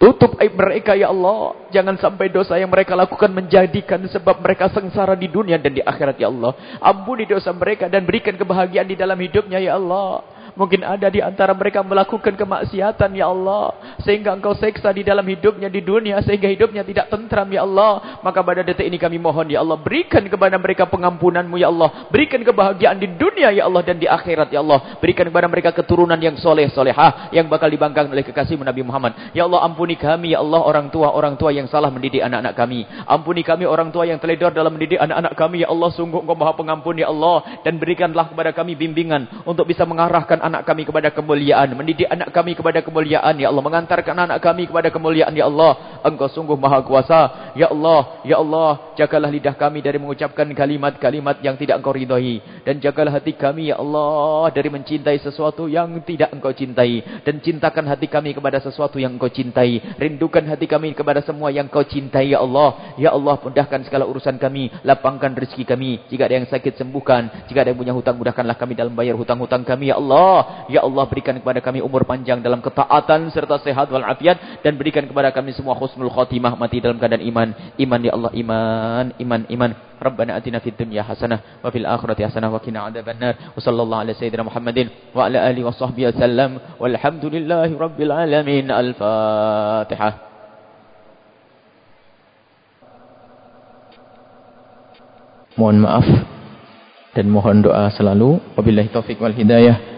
Tutup aib mereka, ya Allah. Jangan sampai dosa yang mereka lakukan menjadikan sebab mereka sengsara di dunia dan di akhirat, ya Allah. Ampuni dosa mereka dan berikan kebahagiaan di dalam hidupnya, ya Allah. Mungkin ada di antara mereka melakukan kemaksiatan ya Allah. Sehingga engkau seksa di dalam hidupnya di dunia. Sehingga hidupnya tidak tentram ya Allah. Maka pada detik ini kami mohon ya Allah. Berikan kepada mereka pengampunanmu ya Allah. Berikan kebahagiaan di dunia ya Allah dan di akhirat ya Allah. Berikan kepada mereka keturunan yang soleh solehah. Yang bakal dibanggakan oleh kekasih Nabi Muhammad. Ya Allah ampuni kami ya Allah orang tua-orang tua yang salah mendidik anak-anak kami. Ampuni kami orang tua yang teledor dalam mendidik anak-anak kami ya Allah. Sungguh engkau maha pengampun ya Allah. Dan berikanlah kepada kami bimbingan untuk bisa mengarahkan anak kami kepada kemuliaan, mendidik anak kami kepada kemuliaan ya Allah, mengantarkan anak kami kepada kemuliaan ya Allah. Engkau sungguh Maha Kuasa. Ya Allah, ya Allah, jagalah lidah kami dari mengucapkan kalimat-kalimat yang tidak Engkau ridhai dan jagalah hati kami ya Allah dari mencintai sesuatu yang tidak Engkau cintai dan cintakan hati kami kepada sesuatu yang Engkau cintai. Rindukan hati kami kepada semua yang Engkau cintai ya Allah. Ya Allah, mudahkan segala urusan kami, lapangkan rezeki kami. Jika ada yang sakit sembuhkan, jika ada yang punya hutang mudahkanlah kami dalam bayar hutang-hutang kami ya Allah. Ya Allah berikan kepada kami umur panjang dalam ketaatan serta sehat walafiat dan berikan kepada kami semua husnul khotimah mati dalam keadaan iman. Iman ya Allah iman, iman, iman. Rabbana atina fid dunya hasanah wa fil akhirati hasanah wa qina adzabannar. Wa sallallahu ala sayyidina Muhammadin wa ala alihi wa sahbihi wasallam. Walhamdulillahi rabbil alamin. Al-Fatihah. Mohon maaf dan mohon doa selalu. Wabillahi taufik wal hidayah.